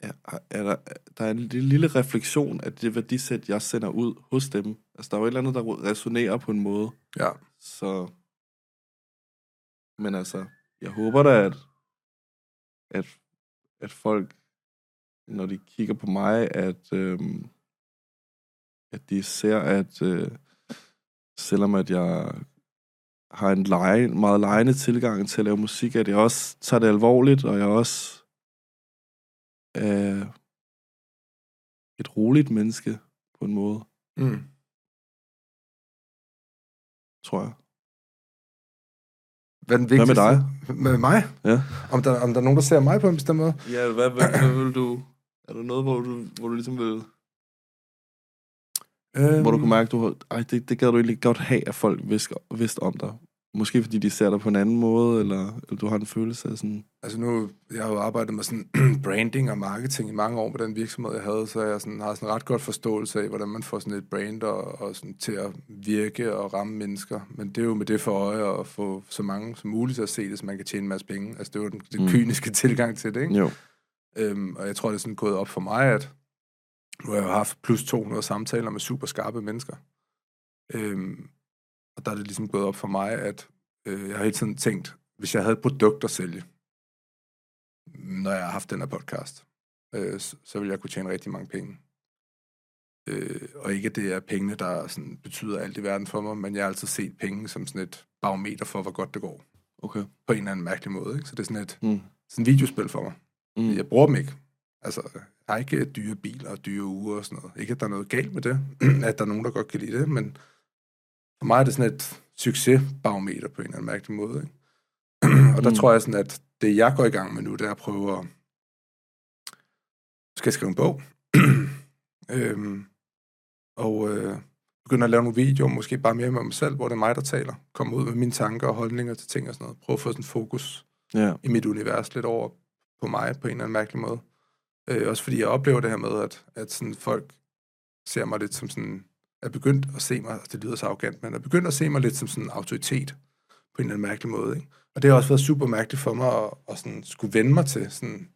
Speaker 2: er, er der, der er en lille, refleksion af det værdisæt, jeg sender ud hos dem. Altså, der er jo et eller andet, der resonerer på en måde.
Speaker 1: ja.
Speaker 2: Så... Men altså, jeg håber da, at, at, at folk, når de kigger på mig, at, øhm, at de ser, at øh, selvom at jeg har en lege, meget lejende tilgang til at lave musik, at jeg også tager det alvorligt, og jeg også er et roligt menneske på en måde,
Speaker 1: Mm.
Speaker 2: tror jeg.
Speaker 1: Hvad, er den
Speaker 2: Hvad med
Speaker 1: vigtigste? Med mig?
Speaker 2: Ja.
Speaker 1: Om der, om der er nogen, der ser mig på en bestemt måde?
Speaker 2: Ja, hvad, hvad, hvad vil du... Er der noget, hvor du, hvor du ligesom vil...
Speaker 1: Øhm,
Speaker 2: Hvor du kunne mærke, du har, ej, det, det gad du egentlig godt have, at folk vidste, vidste om dig. Måske fordi de ser dig på en anden måde, eller, eller du har en følelse af sådan...
Speaker 1: Altså nu, jeg har jo arbejdet med sådan branding og marketing i mange år med den virksomhed, jeg havde, så jeg sådan, har sådan ret godt forståelse af, hvordan man får sådan et brand og, og sådan til at virke og ramme mennesker. Men det er jo med det for øje at få så mange som muligt til at se det, så man kan tjene en masse penge. Altså det er jo den, den
Speaker 2: Mm.
Speaker 1: kyniske tilgang til det, ikke?
Speaker 2: Jo.
Speaker 1: Øhm, og jeg tror, det er sådan gået op for mig, at nu har jeg jo haft plus 200 samtaler med super skarpe mennesker. Øhm, og der er det ligesom gået op for mig, at øh, jeg har hele tiden tænkt, hvis jeg havde et produkt at sælge, når jeg har haft den her podcast, øh, så, så ville jeg kunne tjene rigtig mange penge. Øh, og ikke, at det er pengene, der sådan, betyder alt i verden for mig, men jeg har altid set penge som sådan et barometer for, hvor godt det går.
Speaker 2: Okay.
Speaker 1: På en eller anden mærkelig måde. Ikke? Så det er sådan et,
Speaker 2: Mm.
Speaker 1: sådan et videospil for mig.
Speaker 2: Mm.
Speaker 1: Jeg bruger dem ikke. Altså, jeg har ikke dyre biler og dyre uger og sådan noget. Ikke, at der er noget galt med det, at der er nogen, der godt kan lide det, men for mig er det sådan et succesbarometer på en eller anden mærkelig måde. Ikke? og der
Speaker 2: Mm.
Speaker 1: tror jeg sådan, at det jeg går i gang med nu, det er at prøve at... Skal jeg skrive en bog? øhm, og øh, begynde at lave nogle videoer, måske bare mere med mig selv, hvor det er mig, der taler. Komme ud med mine tanker og holdninger til ting og sådan noget. Prøve at få sådan fokus
Speaker 2: Ja.
Speaker 1: i mit univers lidt over på mig på en eller anden mærkelig måde. Øh, også fordi jeg oplever det her med, at, at sådan folk ser mig lidt som sådan, er begyndt at se mig, det lyder så arrogant, men er begyndt at se mig lidt som sådan en autoritet på en eller anden mærkelig måde. Ikke? Og det har også været super mærkeligt for mig at, at sådan skulle vende mig til sådan,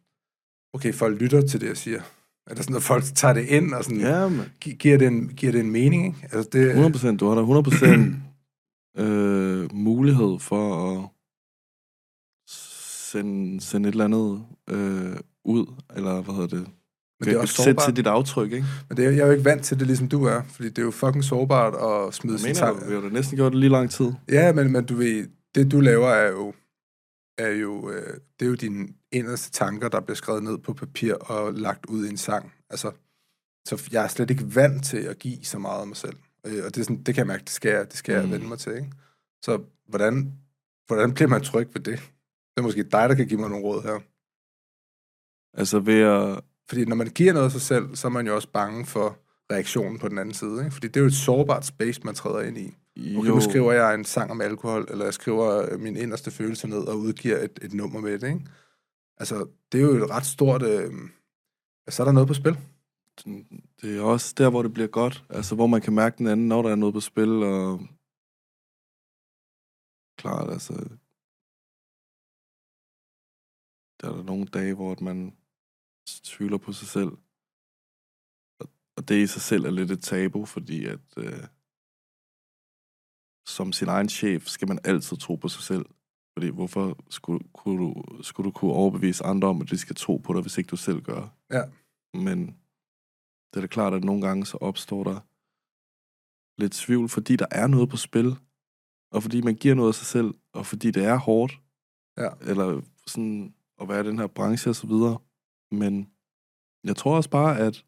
Speaker 1: okay, folk lytter til det, jeg siger. Eller sådan, at folk tager det ind og sådan,
Speaker 2: Ja, man.
Speaker 1: gi- giver, det en, giver det en mening. Ikke? Altså det,
Speaker 2: 100 procent. Du har da 100 procent øh, mulighed for at sende, sende et eller andet øh, ud, eller hvad hedder det?
Speaker 1: Men det er også sårbart.
Speaker 2: til dit aftryk, ikke?
Speaker 1: Men det er, jeg er jo ikke vant til det, ligesom du er, fordi det er jo fucking sårbart at smide
Speaker 2: Jeg
Speaker 1: sin
Speaker 2: mener,
Speaker 1: tanker.
Speaker 2: du, vi har næsten gjort det lige lang tid.
Speaker 1: Ja, men, men du ved, det du laver er jo, er jo, øh, det er jo dine inderste tanker, der bliver skrevet ned på papir og lagt ud i en sang. Altså, så jeg er slet ikke vant til at give så meget af mig selv. Øh, og det, er sådan, det kan jeg mærke, det skal jeg, det skal jeg
Speaker 2: Mm.
Speaker 1: vende mig til. Ikke? Så hvordan, hvordan bliver man tryg ved det? Det er måske dig, der kan give mig nogle råd her.
Speaker 2: Altså ved at...
Speaker 1: Fordi når man giver noget af sig selv, så er man jo også bange for reaktionen på den anden side. Ikke? Fordi det er jo et sårbart space, man træder ind i. Okay, nu skriver jeg en sang om alkohol, eller jeg skriver øh, min inderste følelse ned og udgiver et, et nummer med det, ikke? Altså, det er jo et ret stort... Øh, så er der noget på spil.
Speaker 2: det er også der, hvor det bliver godt. Altså, hvor man kan mærke den anden, når der er noget på spil, og klart, altså, der er der nogle dage, hvor man tvivler på sig selv. Og, og det i sig selv er lidt et tabu, fordi at øh, som sin egen chef skal man altid tro på sig selv. Fordi hvorfor skulle, kunne du, skulle du kunne overbevise andre om, at de skal tro på dig, hvis ikke du selv gør?
Speaker 1: Ja.
Speaker 2: Men det er da klart, at nogle gange så opstår der lidt tvivl, fordi der er noget på spil, og fordi man giver noget af sig selv, og fordi det er hårdt,
Speaker 1: Ja.
Speaker 2: eller sådan at være i den her branche og så videre. Men jeg tror også bare, at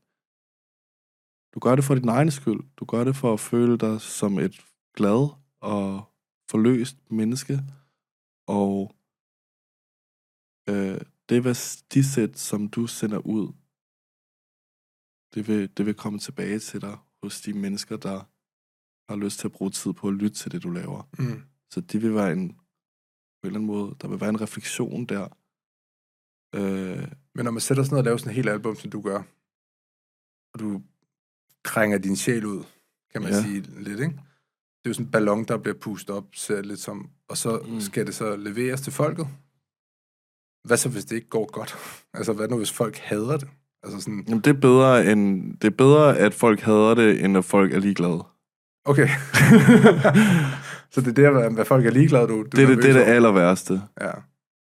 Speaker 2: du gør det for din egen skyld. Du gør det for at føle dig som et glad og forløst menneske. Og øh, det værdisæt, som du sender ud, det vil, det vil komme tilbage til dig hos de mennesker, der har lyst til at bruge tid på at lytte til det, du laver.
Speaker 1: Mm.
Speaker 2: Så det vil være en, på en eller anden måde, der vil være en refleksion der. Øh,
Speaker 1: Men når man sætter sig ned og laver sådan et helt album, som du gør, og du krænger din sjæl ud, kan man
Speaker 2: Ja.
Speaker 1: sige lidt, ikke? Det er jo sådan en ballon, der bliver pustet op, ser det lidt som, og så
Speaker 2: Mm.
Speaker 1: skal det så leveres til folket. Hvad så, hvis det ikke går godt? Altså, hvad nu, hvis folk hader det? Altså sådan,
Speaker 2: jamen, det er bedre end, det er bedre, at folk hader det, end at folk er ligeglade.
Speaker 1: okay. så det er der, hvad, hvad folk er ligeglade, du, du
Speaker 2: Det er det, det, er det aller værste.
Speaker 1: Ja,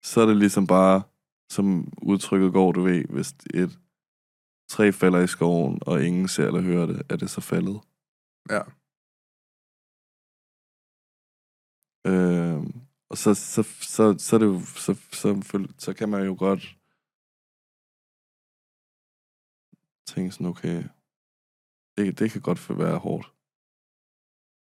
Speaker 2: Så er det ligesom bare, som udtrykket går, du ved, hvis et træ falder i skoven, og ingen ser eller hører det, er det så faldet.
Speaker 1: ja.
Speaker 2: Øh, og så, så, så, så, det jo, så, så, så, så kan man jo godt tænke sådan, okay, det, det kan godt være hårdt.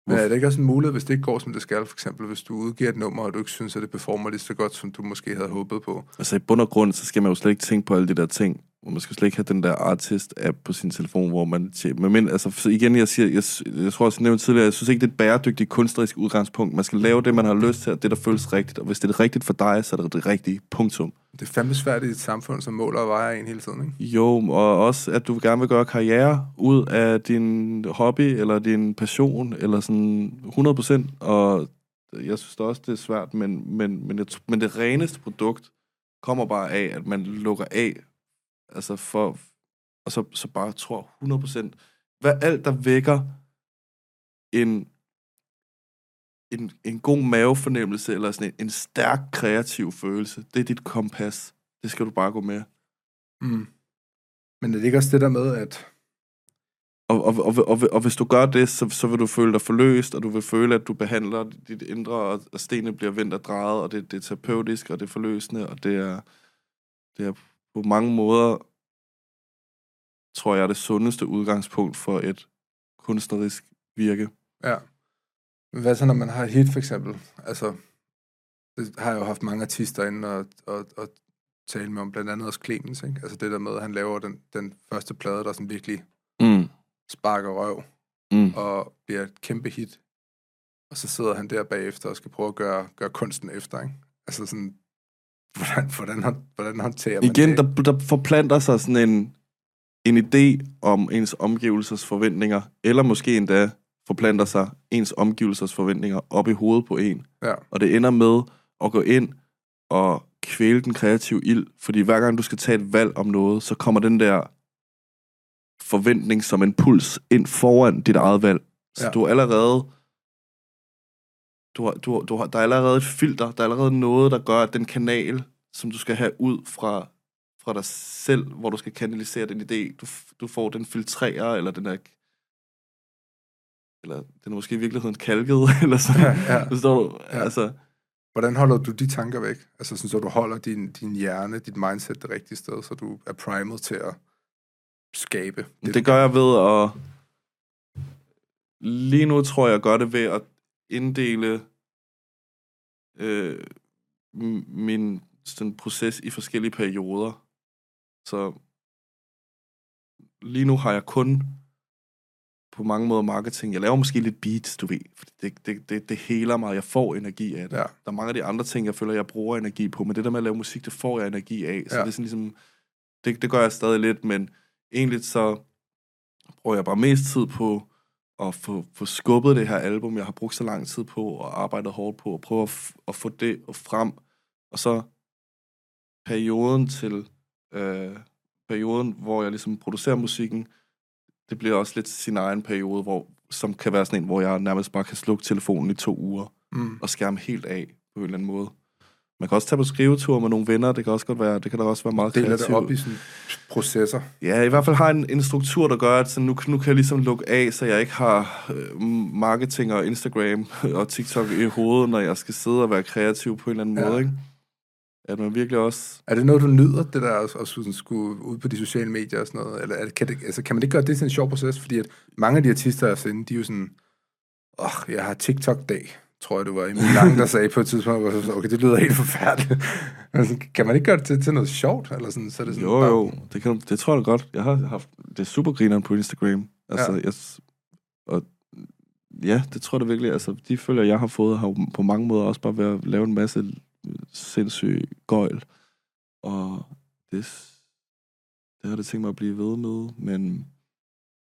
Speaker 1: Men er det ikke også en mulighed, hvis det ikke går, som det skal? For eksempel, hvis du udgiver et nummer, og du ikke synes, at det performer lige så godt, som du måske havde håbet på.
Speaker 2: Altså i bund og grund, så skal man jo slet ikke tænke på alle de der ting. Man skal slet ikke have den der artist-app på sin telefon, hvor man... Men, men altså, så igen, jeg siger, jeg, jeg tror også, jeg nævnte tidligere, jeg synes ikke, det er et bæredygtigt kunstnerisk udgangspunkt. Man skal lave det, man har lyst til, og det, der føles rigtigt. Og hvis det er rigtigt for dig, så er det det rigtige. Punktum.
Speaker 1: Det er fandme svært i et samfund, som måler og vejer en hele tiden, ikke?
Speaker 2: Jo, og også, at du gerne vil gøre karriere ud af din hobby, eller din passion, eller sådan 100%. Og jeg synes det også, det er svært, men, men, men, det, men det reneste produkt kommer bare af, at man lukker af, altså for, og så, så bare tror 100%, hvad alt, der vækker en, en, en god mavefornemmelse, eller sådan en, en stærk kreativ følelse, det er dit kompas. Det skal du bare gå med.
Speaker 1: Mm. Men det ikke også det der med, at...
Speaker 2: Og, og, og, og, og hvis du gør det, så, så vil du føle dig forløst, og du vil føle, at du behandler dit indre, og, og stenene bliver vendt og drejet, og det, det er terapeutisk, og det er forløsende, og det er, det er på mange måder, tror jeg, det sundeste udgangspunkt for et kunstnerisk virke.
Speaker 1: Ja. Hvad så, når man har et hit, for eksempel? Altså, det har jeg jo haft mange artister inde og, og, og tale med om, blandt andet også Clemens, ikke? Altså det der med, at han laver den, den første plade, der sådan virkelig
Speaker 2: Mm.
Speaker 1: sparker røv,
Speaker 2: Mm.
Speaker 1: og bliver et kæmpe hit. Og så sidder han der bagefter og skal prøve at gøre, gøre kunsten efter, ikke? Altså sådan, hvordan, hvordan, hvordan håndterer man
Speaker 2: Igen,
Speaker 1: det?
Speaker 2: der, der forplanter sig sådan en, en idé om ens omgivelsers forventninger, eller måske endda forplanter sig ens omgivelsers forventninger op i hovedet på en.
Speaker 1: Ja,
Speaker 2: Og det ender med at gå ind og kvæle den kreative ild, fordi hver gang du skal tage et valg om noget, så kommer den der forventning som en puls ind foran dit eget valg. Så
Speaker 1: Ja.
Speaker 2: du er allerede... Du har, du, har, du har, der er allerede et filter, der er allerede noget, der gør, at den kanal, som du skal have ud fra, fra dig selv, hvor du skal kanalisere den idé, du, du får den filtrerer, eller den er eller den er måske i virkeligheden kalket, eller sådan.
Speaker 1: Ja, ja.
Speaker 2: Forstår du?
Speaker 1: Ja.
Speaker 2: Altså,
Speaker 1: Hvordan holder du de tanker væk? Altså sådan, så du holder din, din hjerne, dit mindset det rigtige sted, så du er primet til at skabe.
Speaker 2: Det, det gør jeg ved at... Lige nu tror jeg, jeg gør det ved at inddele øh, min sådan, proces i forskellige perioder. Så lige nu har jeg kun på mange måder marketing. Jeg laver måske lidt beats, du ved. Fordi det, det, det, det heler mig. Jeg får energi af det.
Speaker 1: Ja.
Speaker 2: Der er mange af de andre ting, jeg føler, jeg bruger energi på. Men det der med at lave musik, det får jeg energi af. Så
Speaker 1: Ja.
Speaker 2: det er sådan ligesom... Det, det gør jeg stadig lidt, men egentlig så bruger jeg bare mest tid på at få, få skubbet det her album, jeg har brugt så lang tid på og arbejdet hårdt på, og prøve at, f- at få det frem. Og så perioden til øh, perioden, hvor jeg ligesom producerer musikken, det bliver også lidt sin egen periode, hvor, som kan være sådan en, hvor jeg nærmest bare kan slukke telefonen i to uger
Speaker 1: Mm.
Speaker 2: og skærme helt af på en eller anden måde. Man kan også tage på skrivetur med nogle venner, det kan også godt være, det kan da også være meget
Speaker 1: Deler det
Speaker 2: kreativt.
Speaker 1: op i sådan processer.
Speaker 2: Ja, i hvert fald har en, en struktur, der gør, at så nu, nu kan jeg ligesom lukke af, så jeg ikke har øh, marketing og Instagram og TikTok i hovedet, når jeg skal sidde og være kreativ på en eller anden
Speaker 1: Ja.
Speaker 2: måde, ikke? At man virkelig også...
Speaker 1: Er det noget, du nyder, det der at, at sådan skulle ud på de sociale medier og sådan noget? Eller er det, kan, det, altså, kan man ikke gøre det til en sjov proces? Fordi at mange af de artister, jeg har sendt, de er jo sådan, åh, oh, jeg har TikTok-dag, tror jeg, det var Emil Lang, der sagde på et tidspunkt, så, okay, det lyder helt forfærdeligt. altså, kan man ikke gøre det til, til noget sjovt? Eller sådan, så er det sådan,
Speaker 2: Jo,
Speaker 1: bare-
Speaker 2: jo, det, kan, det tror jeg godt. Jeg har haft... Det er super grineren på Instagram. Altså,
Speaker 1: Ja.
Speaker 2: jeg, og ja, det tror jeg da virkelig. Altså, de følger, jeg har fået, har på mange måder også bare været at lave en masse sindssyg gøjl. Og det, det har det tænkt mig at blive ved med, men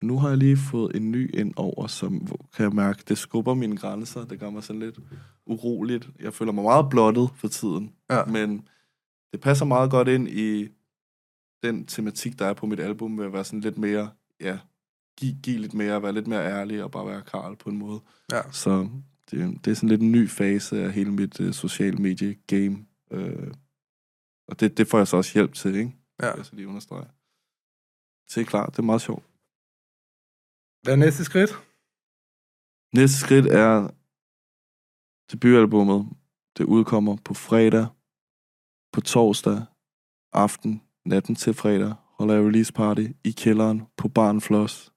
Speaker 2: nu har jeg lige fået en ny ind over, som kan jeg mærke, det skubber mine grænser. Det gør mig sådan lidt uroligt. Jeg føler mig meget blottet for tiden.
Speaker 1: Ja.
Speaker 2: Men det passer meget godt ind i den tematik, der er på mit album, med at være sådan lidt mere, ja, give, give lidt mere, være lidt mere ærlig og bare være Karl på en måde.
Speaker 1: Ja.
Speaker 2: Så det, det er sådan lidt en ny fase af hele mit uh, social medie game. Uh, og det, det får jeg så også hjælp til, ikke?
Speaker 1: Ja.
Speaker 2: Jeg så lige understrege. Så det er klart, det er meget sjovt.
Speaker 1: Hvad er næste skridt?
Speaker 2: Næste skridt er debutalbummet. Det udkommer på fredag, på torsdag aften, natten til fredag, holder jeg release party i kælderen på Barnfloss.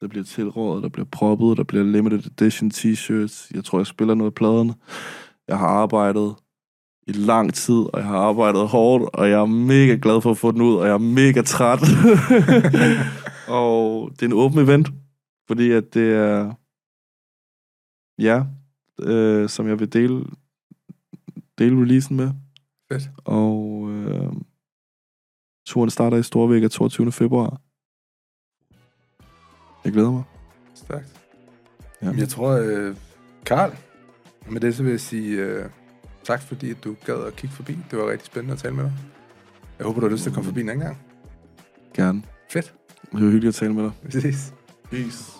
Speaker 2: Der bliver tilrådet, der bliver proppet, der bliver limited edition t-shirts. Jeg tror, jeg spiller noget af pladerne. Jeg har arbejdet i lang tid, og jeg har arbejdet hårdt, og jeg er mega glad for at få den ud, og jeg er mega træt. og det er en åben event, fordi at det er, ja, øh, som jeg vil dele, dele releasen med.
Speaker 1: Fedt.
Speaker 2: Og øh, turen starter i Storvæk 22. februar. Jeg glæder mig.
Speaker 1: Stærkt.
Speaker 2: Ja.
Speaker 1: Jeg tror, øh, Karl, med det så vil jeg sige øh, tak, fordi du gad at kigge forbi. Det var rigtig spændende at tale med dig. Jeg håber, du har lyst til at komme forbi en anden gang.
Speaker 2: Gerne.
Speaker 1: Fedt.
Speaker 2: Det var hyggeligt at tale med dig.
Speaker 1: Vi ses.
Speaker 2: Peace.